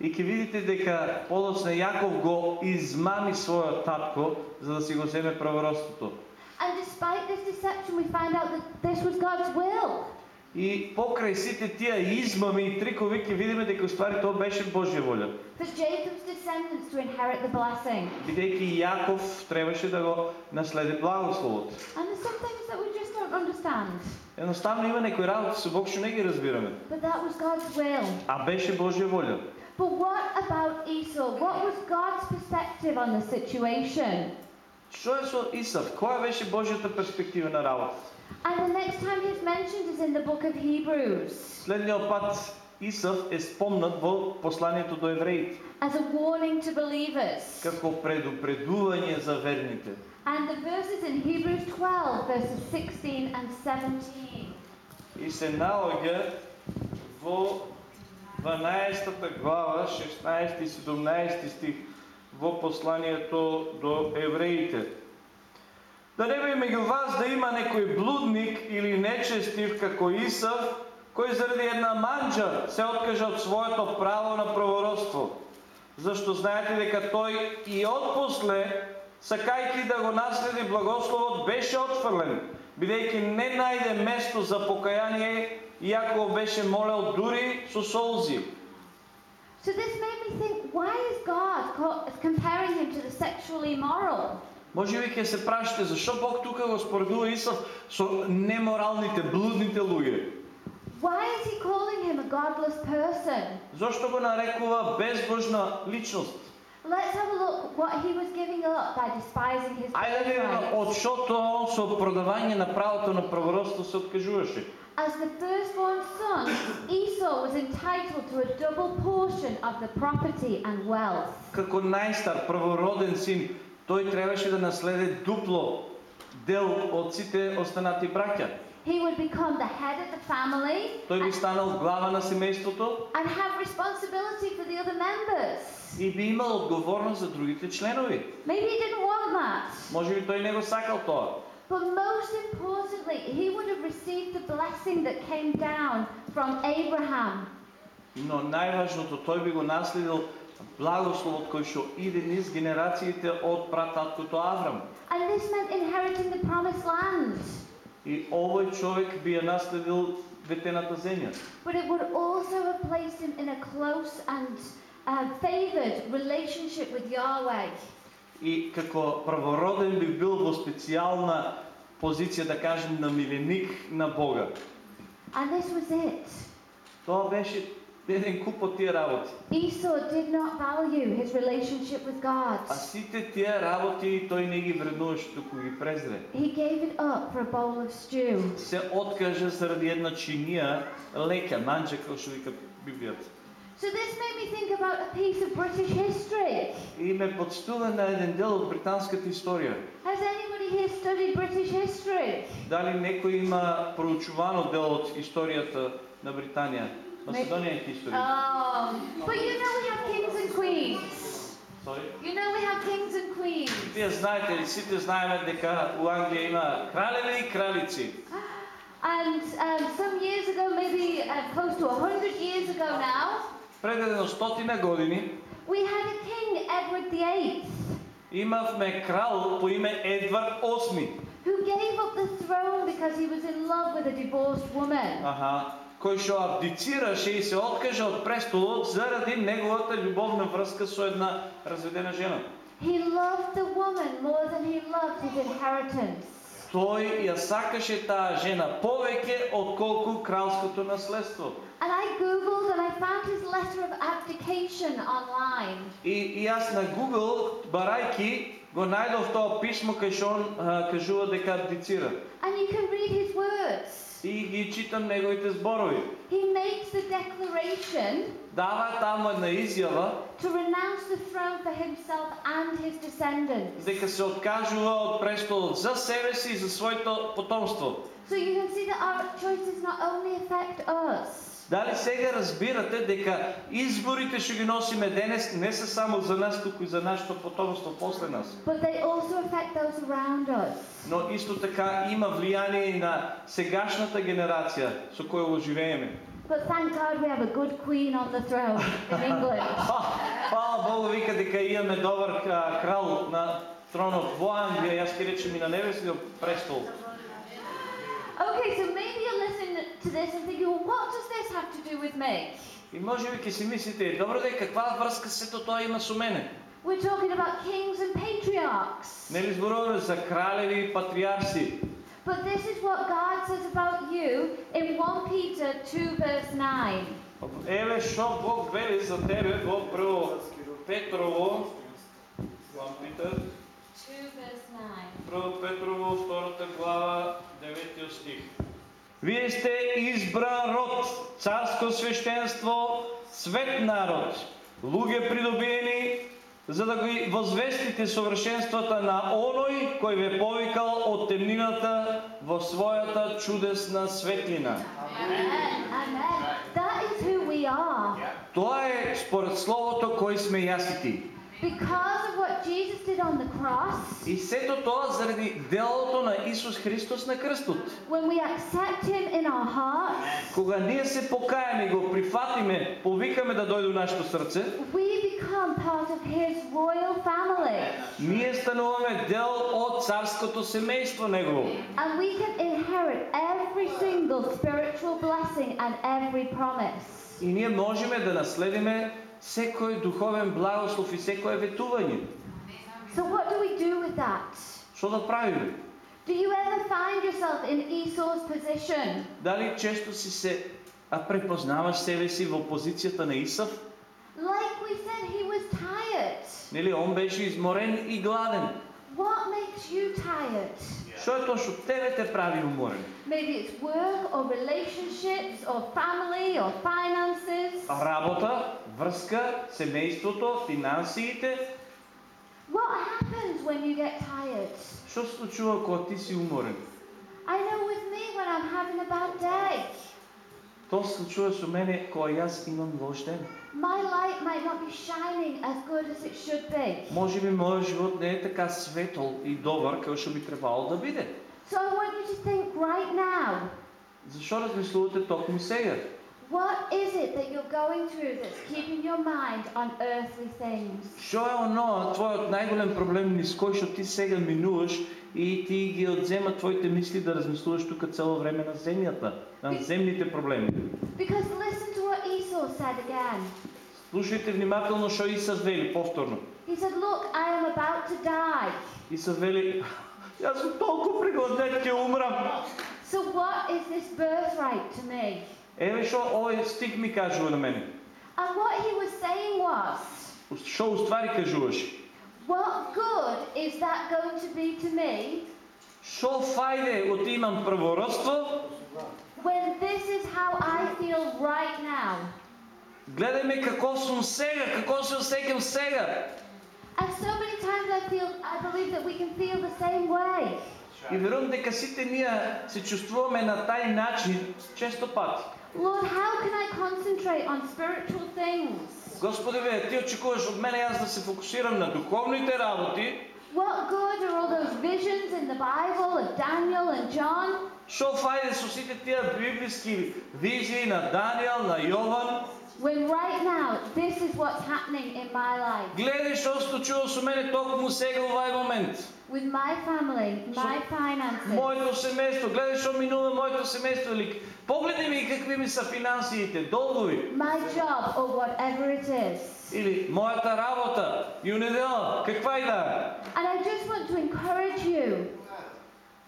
И ке видите дека подоцна Јаков го измами својот татко за да си го земе правородството. And despite this deception, we find out that this was God's will. И покрай сите тия измами и трикови ки видиме дека уствари тоа беше Божја воля. For Jacob's descendants to inherit the blessing. Бидејќи Јаков требаше да го наследи благословот. And there's some things that we just don't understand. Едноставно има некои работи со Бог што не ги разбираме. But that was God's will. А беше Божја воля. But what about Esau? What was God's perspective on the situation? Що е со Исав? Коя беше Божията перспектива на работа? And the next time he's mentioned is in the book of Hebrews. Следния път Исав е спомнат в посланието до евреите. As a warning to believers. Како предупредување за верните. And the verses in Hebrews 12 verses 16 and 17. И се наоѓа во 12 глава 16 и 17 стих в посланието до евреите. Да не би меѓу вас да има некој блудник или нечестив како Исав, кој заради една манджа се откажа од от своето право на провородство, зашто знаете дека тој и отпосле, сакајки да го наследи благословот, беше отфрлен, бидејќи не најде место за покаяние, иако беше молел дури со солзи. So this made me think, why is God comparing him to the sexually immoral? Може би ќе се прашате зашо Бог тука го споредува Исус со неморалните, блудните луѓе. Why is he calling him a godless person? Зошто го нарекува безбожна личност? Let's have a look what he was giving up by despising his Ајде да видиме од што со продавање на правото на правородство се откажуваше. As the firstborn son, Esau was entitled to a double portion of the property and wealth. Како најстар првороден син, тој требаше да наследи дупло дел од сите останати браќа. He would become the head of the family. Тој би станал глава на семејството. And have responsibility for the other members. И би имал одговорност за другите членови. Maybe he didn't want that. Може би тој не го сакал тоа. But most importantly, he would have received the blessing that came down from Abraham. Но најважното, тој би го наследил благословот кој што иде низ генерациите од прататкото Аврам. And this meant inheriting the promised land. И овој човек би ја наследил ветената земја. But it would also have placed him in a close and uh, favored relationship with Yahweh. и како правороден би бил во специјална позиција, да кажем, на миленик на Бога. And this was it. Тоа беше еден куп од тие работи. Esau did not value his relationship with God. А сите тие работи тој не ги вредуваше туку ги презре. He gave it up for a bowl of stew. Се откажа заради една чинија лека, манджа, како што вика Библијата. So this made me think about a piece of British history. И ме подстува на еден дел од британската Has anybody here studied British history? Dali некој има проучувано дел од историјата на Британија, Македонијска историја? Oh, um, but you know we have kings and queens. Sorry? You know we have kings and queens. Вие знаете ли, сите знаеме дека у Англија има кралеви и кралици. And um, some years ago, maybe uh, close to 100 years ago now, преди 100 години We had a king, Edward the Eighth. Имахме крал по име Едвард VIII. Who gave up the throne because he was in love with a divorced woman. Аха. Който абдицираше и се откажа от престолът заради неговата любовна връзка с една разведена жена. He loved the woman more than he loved his inheritance. Той я сакаше тази жена повече, отколко кралското наследство. And I googled and I found his letter of abdication online. И, и аз на Google, барайки го најдов тоа писмо кај што он кажува дека абдицира. And you can read his words. И ги читам неговите зборови. He makes the declaration. Дава таму една изјава. To renounce the throne for himself and his descendants. Дека се откажува од престолот за себе си и за своето потомство. So you can see that our choices not only affect us. Дали сега разбирате дека изборите ще ги носиме денес не са само за нас, туку и за нашето потомство после нас. But they also affect those around us. Но исто така има влияние на сегашната генерация со која го живееме. But thank God we have a good queen on the throne in England. Фала Богу вика дека имаме добар крал на тронот во Англија, јас ќе речем и на небесниот престол. Okay, so maybe you're listening to this and thinking, well, what does this have to do with me? И може би ќе си мислите, добро де, каква сето тоа има со мене? We're talking about kings and patriarchs. Нели зборуваме за кралеви и патриарси? But this is what God says about you in 1 Peter 2 verse 9. Еве што Бог вели за тебе во прво Петрово 1 Peter Първо Петрово, втората глава, 9 стих. Вие сте избран род, царско свещенство, свет народ, луѓе придобиени, за да ги возвестите съвършенствата на оној кој ве повикал от темнината во Своята чудесна светлина. Това е според словото кой сме јасити. Because of what Jesus did on the cross. И сето тоа заради делото на Исус Христос на крстот. When we accept him in our hearts. Кога ние се покаеме, го прифатиме, повикаме да дојде во нашето срце. We become part of his royal family. Ние стануваме дел од царското семејство негово. And we can inherit every single spiritual blessing and every promise. И ние можеме да наследиме всекое духовен благослов и всекое ветување. So what do we do with that? Што да правиме? Do you ever find yourself in Esau's position? Дали често си се а препознаваш себе си во позицијата на Исав? Like we said, he was tired. Нели он беше изморен и гладен. What makes you tired? Що е точно тебе те прави уморен? Maybe it's work or relationships or family or finances. Работа, връзка, семейството, финансите. What happens when you get tired? Що се случва, когато ти си уморен? I know with me when I'm having a bad day. То се случва с мене, когато аз имам лош ден. My light might not be shining as good as it should be. Може би моят живот не е така светъл и добър, както би трябвало да бъде. So I want you to think right now. Защо размислувате токму сега? What is it that you're going through that's keeping your mind on earthly things? Що е оно, твоят най-голям проблем, с кой, ти сега минуваш и ти ги отзема твоите мисли да размислуваш тук цяло време на земята, на земните проблеми. Because listen Esau said again. Слушайте внимателно што Исав вели повторно. He said, look, I am about to die. Исав вели, јас сум толку прегладен ќе умрам. So what is this birthright to me? Еве што овој стих ми кажува на мене. And what he was saying was. Што уствари кажуваше? What good is that going to be to me? Што фајде од имам првородство? when this is how I feel right now. Гледаме какво съм сега, какво се усекам сега. And so many times I feel, I believe that we can feel the same way. И верувам дека сите ние се чувствуваме на тај начин често пати. Lord, how can I concentrate on spiritual things? Господи, бе, ти очекуваш од мене јас да се фокусирам на духовните работи. What good are all those visions in the Bible of Daniel and John? Што фајде со сите тие библиски визии на Даниел, на Јован? When right now this is what's happening in my life. Гледај што случува со мене токму сега во овај момент. With my family, my finances. Моето семејство, гледај што минува моето семејство или погледни ми какви ми се финансиите, долгови. My job or whatever it is. Или моята работа, you не дела, каква и да е. And I just want to encourage you.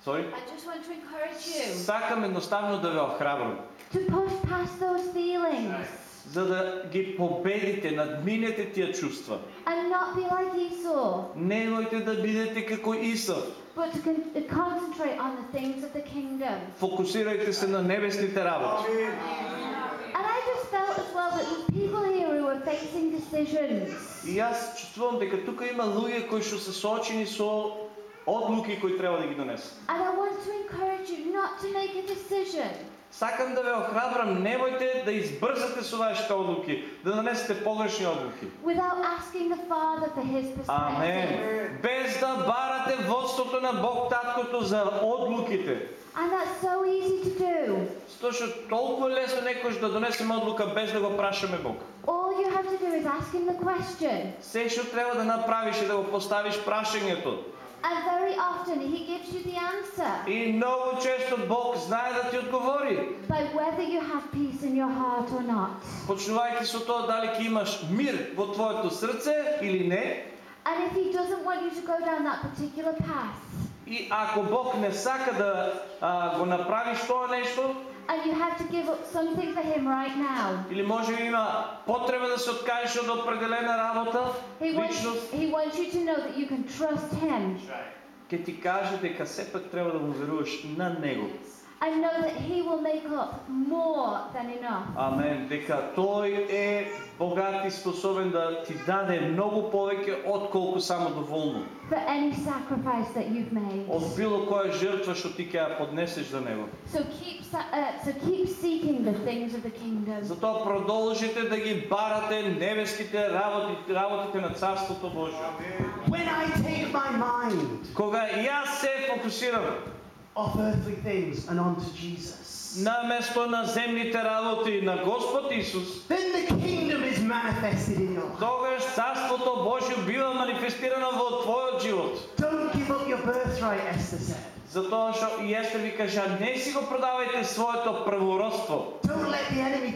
Sorry? I just want to encourage you. Сакам едноставно да ви охрабрам. To push past those feelings. За да ги победите, надминете тия чувства. And not be like Esau. Немойте да бидете като Исав. But to concentrate on the things of the kingdom. Фокусирайте се на небесните работи. Amen. And I just felt as well that the people here who were facing decisions. И аз чувствувам дека тука има луѓе кои што се соочени со одлуки кои треба да ги донесат. And I want to encourage you not to make a decision. Сакам да ве охрабрам, немојте да избрзате со вашите одлуки, да донесете погрешни одлуки. Without asking the Father for his perspective. Амен. Без да барате водството на Бог Таткото за одлуките. And that's so easy to do. Zato što toliko лесно некој да донесеме одлука без да го прашаме Бог. All you have to do is ask him the question. Се што треба да направиш е да го поставиш прашањето. And very often he gives you the answer. И много често Бог знае да ти одговори. By whether you have peace in your heart or not. Почнувајќи со тоа дали ќе имаш мир во твоето срце или не. And if he doesn't want you to go down that particular path. И ако Бог не сака да а, го направиш това е нещо, And you have to give up something for him right now. Или може би има потреба да се откажеш от определена работа, he wants, личност. He wants you to know that you can trust him. Ке ти каже дека сепак трябва да му веруваш на него. I know that He will make up more than enough. Амен. Дека Той е богат и способен да ти даде многу повеќе отколку само доволно. For any sacrifice that you've made. Од било која жртва што ти ќе ја поднесеш за него. So keep uh, so keep seeking the things of the kingdom. Затоа продолжите да ги барате небеските работи работите на царството Божјо. When I take my mind. Кога јас се фокусирам off earthly things and onto Jesus. να με στο να zemlji te na Господ Исус. Then the kingdom is manifested in your life. Тогаш царството Божјо бива манифестирано во твојот живот. Don't give up your birthright, Esther said. Затоа што и Естер ви кажа, не си го продавајте своето правородство. Don't let the enemy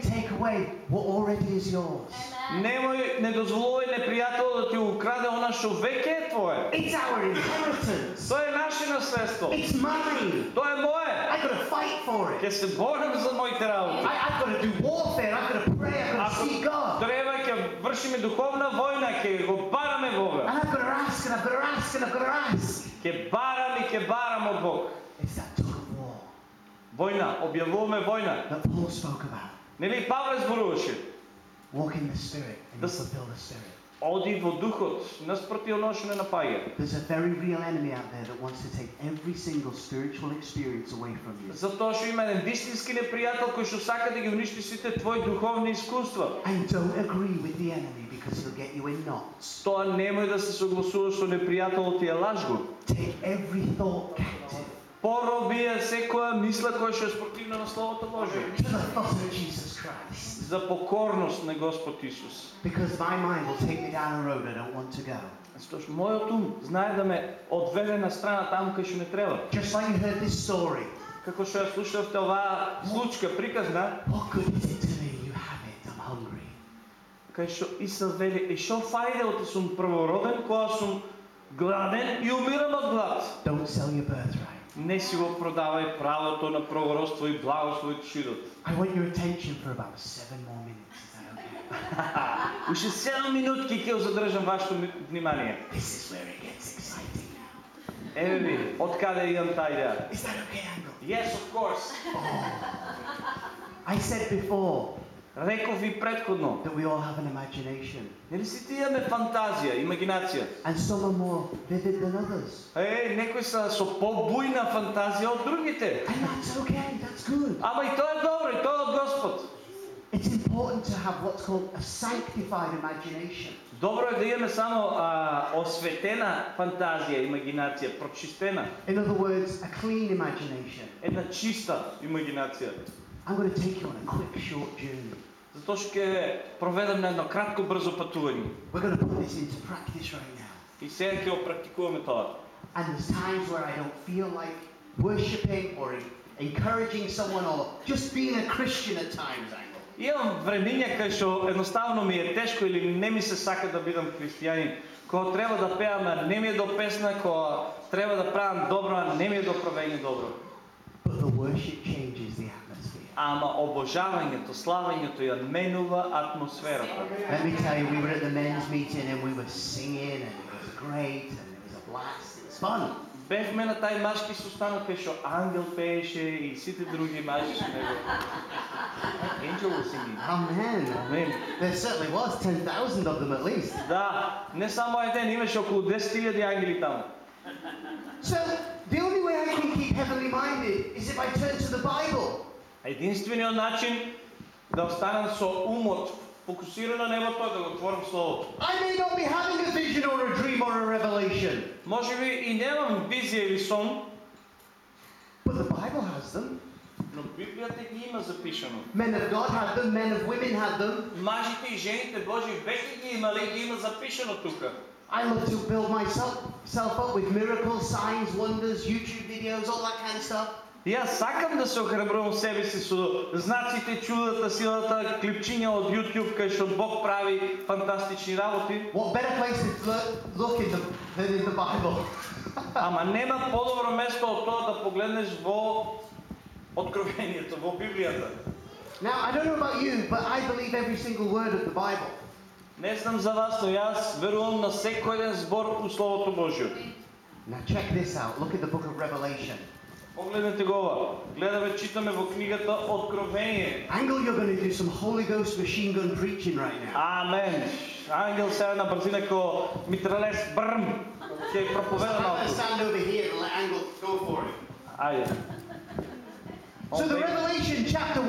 Немој не дозволувај непријателот да ти украде она што веќе е твое. It's our Тоа е наше наследство. It's mine. Тоа е мое. I Ќе се борам за моите работи. Треба ќе вршиме духовна војна, ќе го бараме Бога. I've got to ask and I've got to ask and I've got to ask. και πάραμε και πάραμε Bog. Is that tug of war. објавуваме војна. Paul spoke about. Нели Павле зборуваше? Walk in the spirit and the, fulfill the spirit. Оди во духот, наспротивно што не напаѓа. There's a very real enemy out there that wants to take every single spiritual experience away from you. Затоа што има еден вистински непријател кој што сака да ги уништи сите твои духовни искуства. And don't agree with the enemy because he'll get you in knots. Тоа немој да се согласуваш со непријателот ти е лажгов. Take every thought captive. Поробија секоја мисла која што е спротивна на словото Божје. Jesus Christ за покорност на Господ Исус. Because my mind will take me down a road I don't want to go. Защото моят ум знае да ме отведе на страна там, където не трябва. Just like you heard this story. Како што ја слушав това случка, приказна. What good is it to me? You have it. I'm hungry. Кај што Исус вели, е што фајде от сум првороден кога сум гладен и умирам од глад. Don't sell your birthright не си го продавай правото на провородство и благослови чудот. I want your attention for about seven more minutes. Още 7 минутки кил задръжам вашето внимание. This is where it gets exciting. Еве ми, откъде идвам тази идея? Is that okay, Angle? Yes, of course. Oh. I said before, vi prethodno. That we all have an imagination. Jer svi ti имаме fantazija, imaginacija. And some are more vivid than others. Hey, некои са со побујна fantazija od drugite. And that's okay, that's good. Ама и тоа е добро, и тоа It's important to have what's called a sanctified imagination. Dobro е да имаме само а, осветена фантазија, In other words, a clean imagination. Една čista imaginacija. I'm going to take you on a quick short journey. Zato ще проведам на едно кратко брзо пътување. We're going to put this into practice right now. И сега ќе го практикуваме тоа. And there's times where I don't feel like worshiping or encouraging someone or just being a Christian at times I know. Имам времиња кај што едноставно ми е тешко или не ми се сака да бидам христијанин. Кога треба да пеам, не ми е до песна, кога треба да правам добро, не ми е до правење добро. But the worship changes Ама обожавањето, славењето ја менува атмосферата. Let me tell you, we were at the men's meeting and we were singing and it was great and it was a blast. It was fun. Бевме на тај мачки состанок кај што Ангел пееше и сите други мачи со него. Angel was singing. Amen. Amen. There certainly was 10,000 of them at least. Да, не само еден, имаше околу 10.000 ангели таму. So, the only way I can keep heavenly minded is if I turn to the Bible единствениот начин да останам со умот фокусиран на небото да го отворам словото. I may not be having a vision or a dream or a revelation. Може би и немам визия или сон. But the Bible has them. Но Библията ги има записано. Men of God had them, men of women had them. Мъжите и жените Божии веки ги имали и ги има I love to build myself up with miracles, signs, wonders, YouTube videos, all that kind of stuff. И аз сакам да се охрабрувам себе си со знаците, чудата, силата, клипчиња од YouTube кај Бог прави фантастични работи. What better place to look in the, than in the Bible? Ама нема по-добро место от това да погледнеш во Откровението, во Библијата. Now, I don't know about you, but I believe every single word of the Bible. Не знам за вас, но аз верувам на всеки еден збор у Словото Божие. Now check this out. Look at the book of Revelation. Погледнете гола. Гледаме, читаме в книгата Откровение. Ангел, you're going to do some Holy Ghost machine gun preaching right now. Амен. Ангел, сега е на бързина ко митралес бръм. Ще проповеда малко. So stand over here and let Angel go for it. Айде. So the Revelation chapter 1.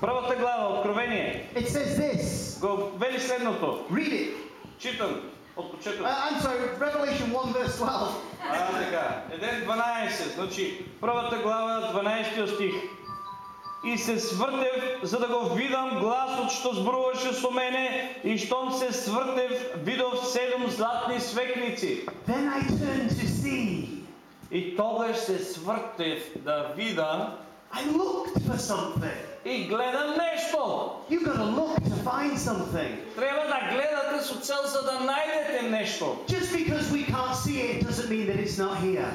Първата глава, Откровение. It says this. Го вели следното. Read it. Читам. Отпочетох. And so Revelation 1 verse 12. А, така. Еден 12. Значи, първата глава, 12 стих. И се свъртев, за да го видам гласот, што зборуваше со мене, и штом се свъртев, видов седум златни светници. Then I turned to see. И тогаш се свъртев да видам. I looked for something i gledam нещо. You gotta look to find something. Трябва да гледате с цел за да найдете нещо. Just because we can't see it doesn't mean that it's not here.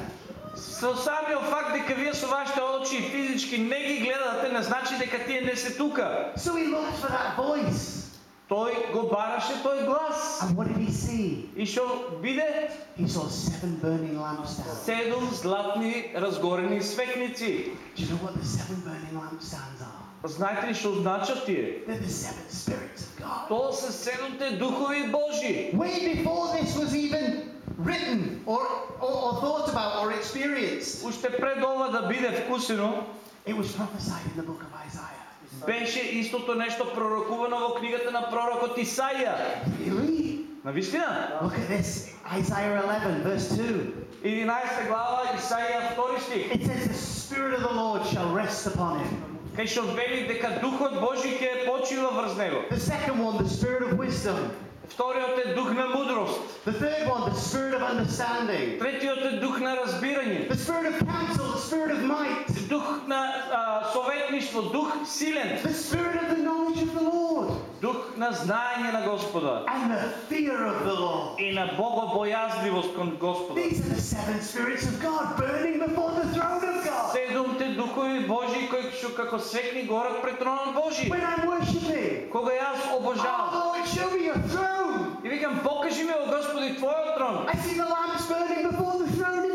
Самият факт дека вие со вашите очи физички не ги гледате не значи дека тие не се тука. So he looked for that voice. Той го бараше тој глас. And what did he see? И што биде? He saw seven burning lampstands. Седум златни разгорени светници. Do you know what the seven burning lampstands are? Знаете ли що означа тие? They're the seven spirits of God. духови Божи. Way before this was even written or, or, or thought about or experienced. Уште пред ова да биде вкусено, it was prophesied in the book of Isaiah. Беше истото нещо пророкувано во книгата на пророкот Исаия. Really? На вистина? Look at this. Isaiah 11 verse 2. 11 глава Исаия 2 стих. It says the spirit of the Lord shall rest upon him. Кај што вели дека Духот Божји ќе почива врз него. The second one, the spirit of wisdom. Вториот е дух на мудрост. The third one, the spirit of understanding. Третиот е дух на разбирање. The spirit of counsel, the spirit of might. Дух на а, советништво, дух силен. The spirit of the knowledge of the Lord. Дух на знаење на Господа. And the fear of the Lord. И на богобојазливост кон Господа. These are the seven spirits of God burning before the throne of God. Седумте духови Божји кои што како свекни горак пред тронот Божји. When I'm worshiping. Кога јас обожавам. Oh Lord, show me your throne. И викам покажи ми о Господи твојот трон. I see the lamps burning before the throne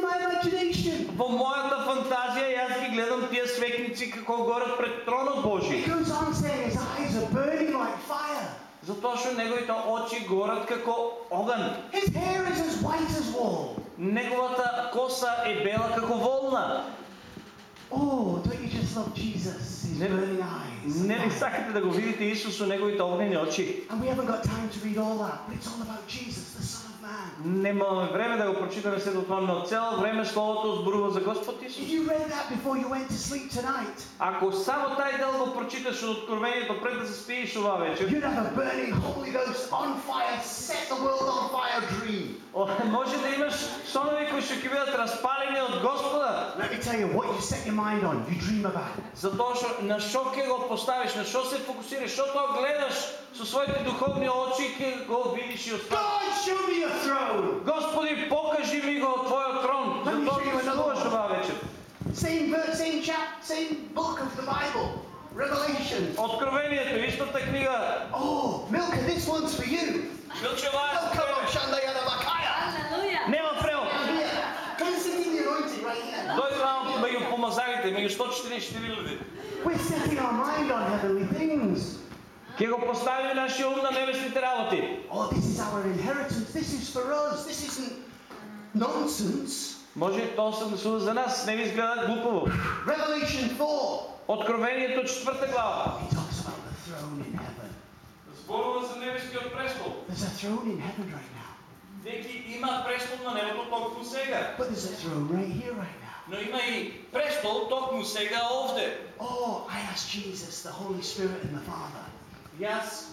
в моята фантазия и аз ги гледам тия светници какво горят пред трона Божий. Because I'm saying his eyes are burning like fire. Затоа што неговите очи горат како оган. His hair is as white as wool. Неговата коса е бела како волна. Oh, don't you just love Jesus? His не, burning eyes. Не ли сакате да го видите Исус со неговите огнени очи? And we haven't got time to read all that, but it's all about Jesus, the Son Нямаме време да го прочитаме след това но цяло време словото зборува за Господ Исус. Ако само тази дел го прочиташ от откровението пред да се спиеш това вечер. Може да имаш сонови, които ще ги бъдат разпалени от Господа. Let me на што ќе го поставиш, на што се фокусираш, що то гледаш со своите духовни очи ќе го видиш и оставаш. Господи, покажи ми го от Твоя трон. За да слушаш това вечер. Откровението, книга. Oh, Milka, this one's for you. Milka, oh, come on, Shandayana Makaya. Hallelujah. Нема превод. Come you in the anointing right here. Дой меѓу помазаните, меѓу 144 луѓе. We're setting our mind on heavenly things го постави нашиот ум на небесните работи. Oh, this is our inheritance. This is for us. This isn't nonsense. Може то се гласува за нас, не ви изгледа глупаво. Revelation 4. Откровението 4 глава. He talks about the throne in heaven. Зборува за небескиот престол. There's a throne in heaven right now. Неки има престол на небото токму сега. But there's a throne right here right now. Но има и престол токму сега овде. Oh, I ask Jesus, the Holy Spirit and the Father. Yes,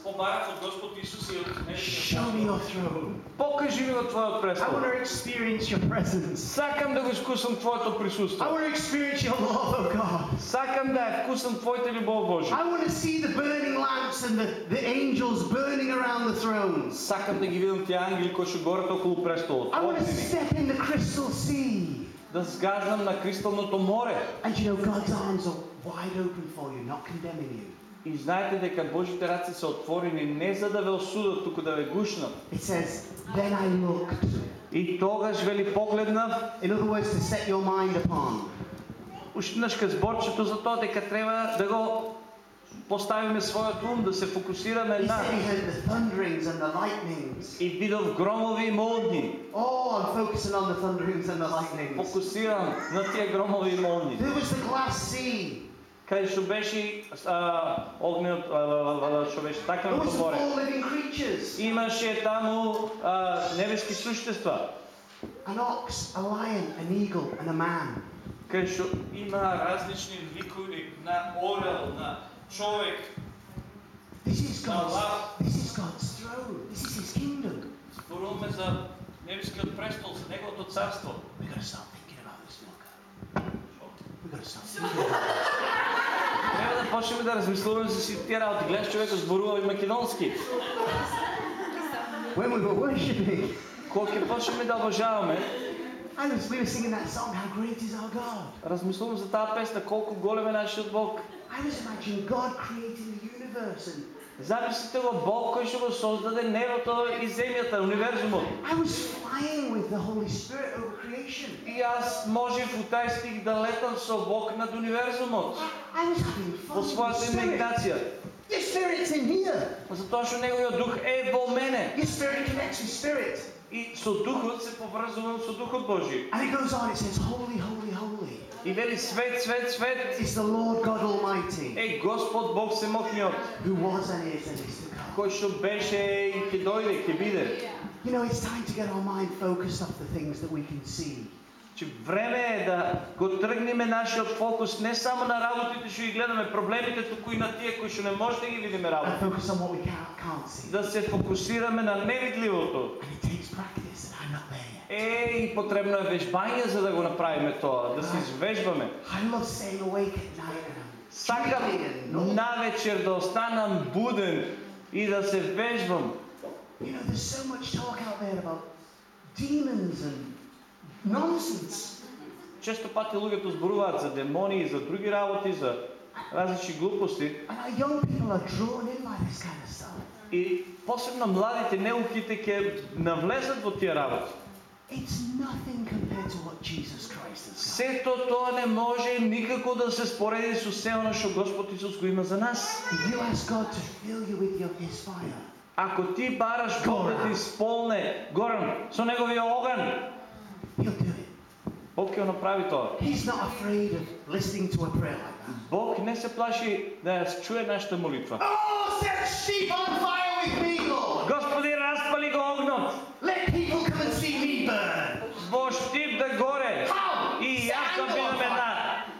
Show me your throne. Покажи ми престол. I want to experience your presence. Сакам да го твоето I want to experience your love of God. Сакам да вкусам твоята любов I want to see the burning lamps and the, the angels burning around the throne. Сакам да ги видам тия ангели ще горят около престола. I want to step in the crystal sea. Да сгаждам на кристалното море. And you know God's arms are wide open for you, not condemning you. И знаете дека Божите раци се отворени не за да ве осудат, туку да ве гушнат. It says, then I looked. И тогаш вели погледнав. In other words, to set your mind upon. Ушнаш каз за тоа дека треба да го поставиме својот ум да се фокусира на И видов громови и молни. Oh, I'm focusing on the thunderings and the lightnings. Фокусирам на тие громови и молни. There was the glass sea където беше огнен човече, така на море. Имаше там небески существа. An ox, a lion, an eagle, and a man. Където има различни ликови на орел, на човек. This is God's, this is God's throne. This is His kingdom. Говорим за небеският престол, за неговото царство. We got something неща. Трябва да почнем да размислуваме за си тия работи. Гледаш човека сборува и македонски. When we were worshiping, когато почнем да уважаваме? I was we were singing that song, how great is our God. Размислувам за тази песен, колко голям е нашият Бог. I was imagining God creating the universe and Записите го Бог, който ще го създаде небото и земята, универсума. И аз може в тази стих да летам с Бог над универсумът. По своята медитация. Your spirit's in here. Защото неговия дух е в мене. Your spirit connects with spirit. И со духот се поврзувам со духот Божи. And it goes on, it says, holy, holy, holy. И вели свет, свет, свет. Is the Lord God Almighty. Е Господ Бог всемогниот. Who was and is and is to come. Който беше и ќе дойде, ќе биде. Yeah. You know, it's time to get our mind focused off the things that we can see. Че време е да го тръгнем нашия фокус не само на работите, ще ги гледаме проблемите тук и на тия, които ще не може да ги видим работа. Да се фокусираме на невидливото. Е, и потребно е вежбание, за да го направим това, да се извежбаме. Сакам на вечер да останам буден и да се вежбам. You know, there's so much talk out there about demons and nonsense. Често пъти луѓето зборуваат за демони и за други работи, за различни глупости. And our young people are drawn in by this kind of stuff. И посебно младите неуките ќе навлезат во тие работи. It's nothing compared to what Jesus Christ has Сето тоа не може никако да се спореди со се оно што Господ Исус го има за нас. You ask God to fill you with your, His fire. Ако ти бараш Бог да ти изпълне, Горан, со неговия огън, Бог ќе направи тоа. He's not afraid of listening to a prayer like that. Бог не се плаши да чуе нашата молитва. Oh, set sheep on fire with me, Lord. Господи, разпали го огнот. Let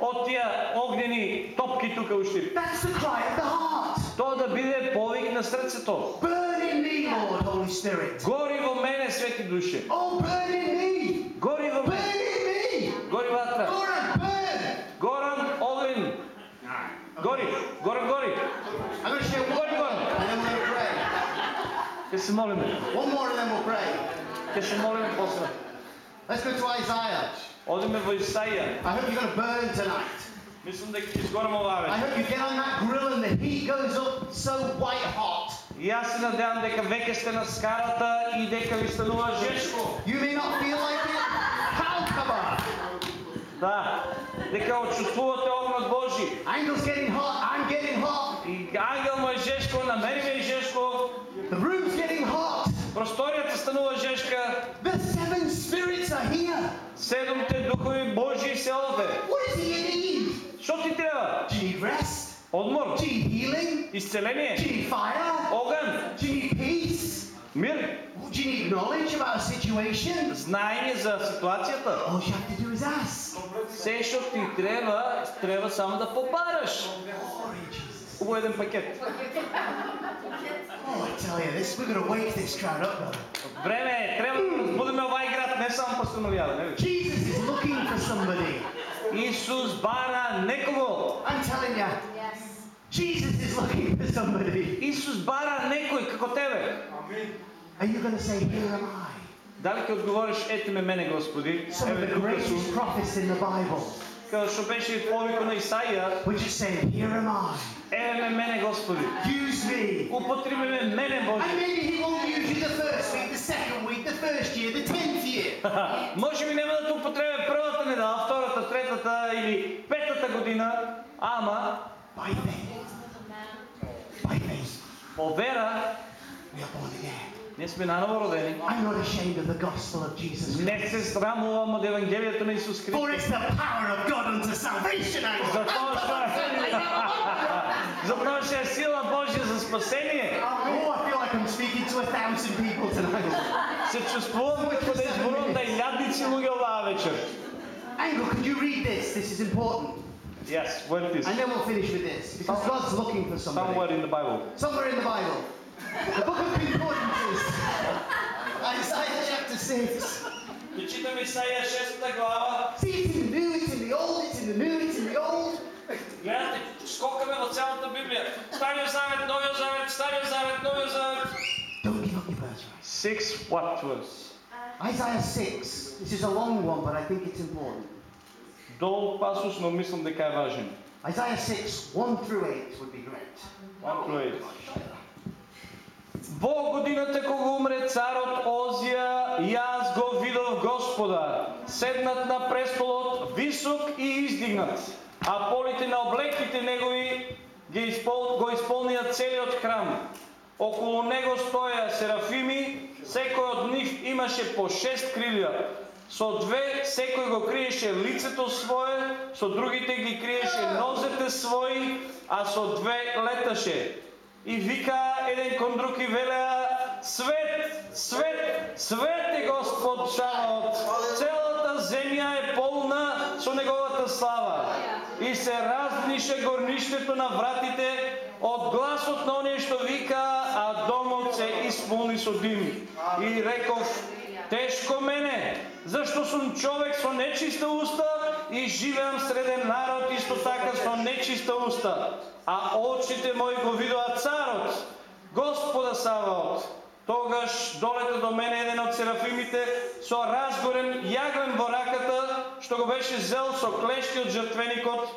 от тия огнени топки тук ушли. That's the cry of the heart. То да биде повик на сърцето. Burn in me, Lord, Holy Spirit. Гори во мене, Свети Душе. Oh, burn in me. Гори во мене. Burn in me. Гори вътре. Горан, burn. Горан, огън. Гори, Горан, гори. I'm going to share one more, and then we're going to pray. Ще се молим. One more and then we'll pray. Ще се молим после. Let's go to Isaiah. Odeme v Isaija. I hope you're going to burn tonight. Mislim da izgoramo ove. I hope you get on that grill and the heat goes up so white hot. Ja, аз се надявам дека веќе сте на скарата и дека ви станува жешко. You may not feel like it. How come on? Да. Дека очувствувате огнот Божи. Angel's getting hot. I'm getting hot. И ангел му е жешко, на мене ми е жешко. The room's getting hot. Просторията станува жешка. The seven spirits are here. Седомте духови Божии се овде. What is he need? Що ти трябва? Do you need rest? Отмор. Do you need healing? Изцеление. Do you need fire? Огън. Do you need peace? Мир. Do you need knowledge about a situation? Знаение за ситуацията. All you have to do is ask. Все, що ти трябва, трябва само да попараш. Glory, Oh, I tell you, this we're gonna wake this crowd up. brother. Jesus is looking for somebody. Jesus bara некого. I'm telling you. Yes. Jesus is looking for somebody. Jesus bara nekoj како Amen. Are you going to say here am I? Дали ќе одговориш ете ме мене Господи? Some of the greatest prophets in the Bible. що беше повика на Исаия. Which is saying, here am I. Еве мене, Господи. Use me. Употреби ме, мене, Боже. And maybe he won't use you the first week, the second week, the first year, the tenth year. Може би няма да те употребя първата неделя, втората, третата или петата година, ама by faith. By faith. По вера we are born again. I'm not ashamed of the gospel of Jesus Christ. For it's the power of God unto salvation. Затоа што Затоа што е сила Божја за спасение. Oh, I feel like I'm speaking to a thousand people tonight. Се чувствувам како да изборам на илјадници луѓе оваа вечер. Angel, could you read this? This is important. Yes, what is? And then we'll finish with this because God's looking for somebody. Somewhere in the Bible. Somewhere in the Bible. The book of Concordance. Isaiah chapter 6. Czytamy Isaja 6 глава. See, it's in the new, it's in the old, it's in the new, it's in the old. Гледате, скокаме в цялата Библия. Стария завет, Новия завет, Стария завет, Новия завет. Don't give up your birds, Six what to us? Isaiah 6. This is a long one, but I think it's important. Долг пасус, но мислям дека е важен. Isaiah 6, 1 through 8 would be great. 1 through 8. Во годината кога умре царот Озија, јас го видов Господа, седнат на престолот, висок и издигнат, а полите на облеките негови го изпълнија целиот храм. Около него стоја серафими, секој од нив имаше по шест крилја. Со две секој го криеше лицето свое, со другите ги криеше нозете свои, а со две леташе и вика един към друг и веля свет, свет, свет е Господ Шавот. Целата земя е пълна со Неговата слава. И се разднише горнището на вратите от гласот на оние што вика, а домот се исполни со дим. И реков, тешко мене, защо съм човек со нечиста уста и живеам среден народ и стотака со нечиста уста, а очите мои го видоа царот, Господа Саваот. Тогаш долете до мене еден од серафимите со разгорен јаглен во раката, што го беше зел со клешти од жртвеникот,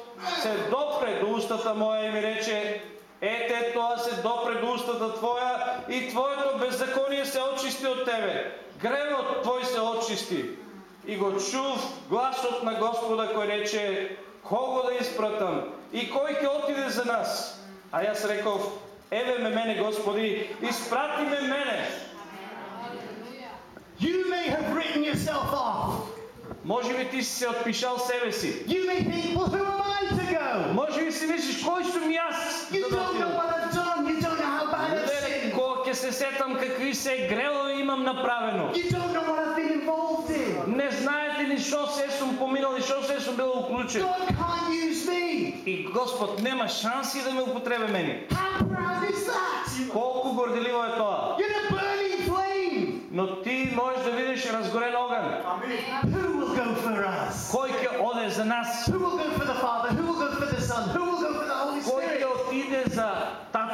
се допре до устата моја и ми рече, Ете, тоа се допре до устата твоја и твоето беззаконие се очисти од тебе. Гревот твој се очисти и го чув гласот на Господа кој рече, кого да испратам и кој ќе отиде за нас? А јас реков, еве ме мене Господи, испрати ме мене. You may have written yourself off. Може би ти си се отпишал себе си. You may think, well, who am I to go? Може би си мислиш, кой съм аз? You don't know what I've done. You не се сетам какви се грела имам направено. Не знаете ли що се съм поминал и що се съм бил уключен. И Господ нема шанси да ме употребе мене. Колко горделиво е това. Но ти можеш да видиш разгорен огън. Who will go Кой ке оде за нас? Who will go Кой ке отиде за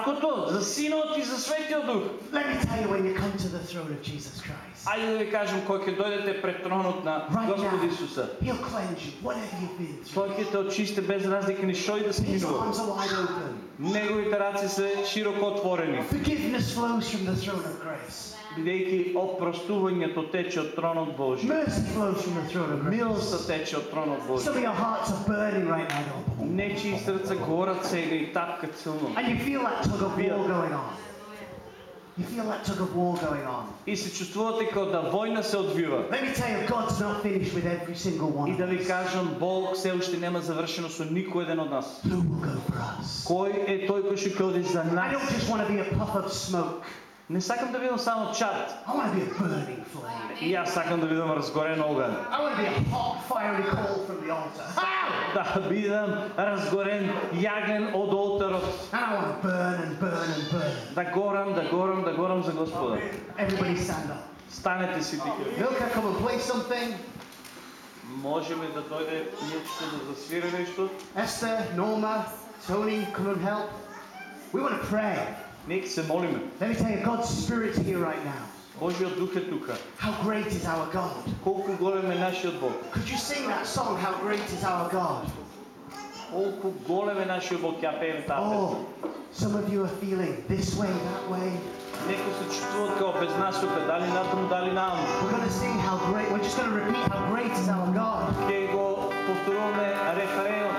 Ako to, за Синот и за Светиот Дух. Let me tell you when you come to the throne of Jesus Christ. Ајде да ви кажам кога ќе дојдете пред тронот на Господ Исуса. He'll cleanse you whatever you've been through. Тој ќе те очисти без разлика ни што и да си минува. His arms are wide open. Неговите раци се широко отворени. Forgiveness flows from the throne of grace бидејќи од тече од тронот Божји. of Милоста тече од тронот Божји. Some of your hearts are burning right now. Нечии срца горат сега и тапкат силно. And you feel that tug of war going on. You feel that tug of war going on. И се чувствувате како да војна се одвива. Let me tell you, God's not finished with every single one. И да ви кажам, Бог се уште нема завршено со никој еден од нас. Кој е тој кој ќе ходи за нас? I don't just want to be a puff of smoke. Не сакам да видам само чарт. I want to be a burning flame. И аз сакам да видам разгорен огън. I want to be a hot fiery coal from the altar. Да видам разгорен яген от олтарот. I want to burn and burn and burn. Да горам, да горам, да горам за Господа. Everybody stand up. Станете си тихи. Milka, come and play something. да дойде да засвири Esther, Norma, Tony, come and help. We want to pray. Nächste monument. Let me tell you, God's Spirit here right now. Божия дух е тука. How great is our God? Колко голям е нашият Бог. Could you sing that song, How great is our God? Колко голям е нашият Бог, я пеем тази Oh, some of you are feeling this way, that way. Некои се чувствуват като без нас тук, дали натам, дали нам. We're going to sing how great, we're just going to repeat how great is our God. Ще повторуваме референ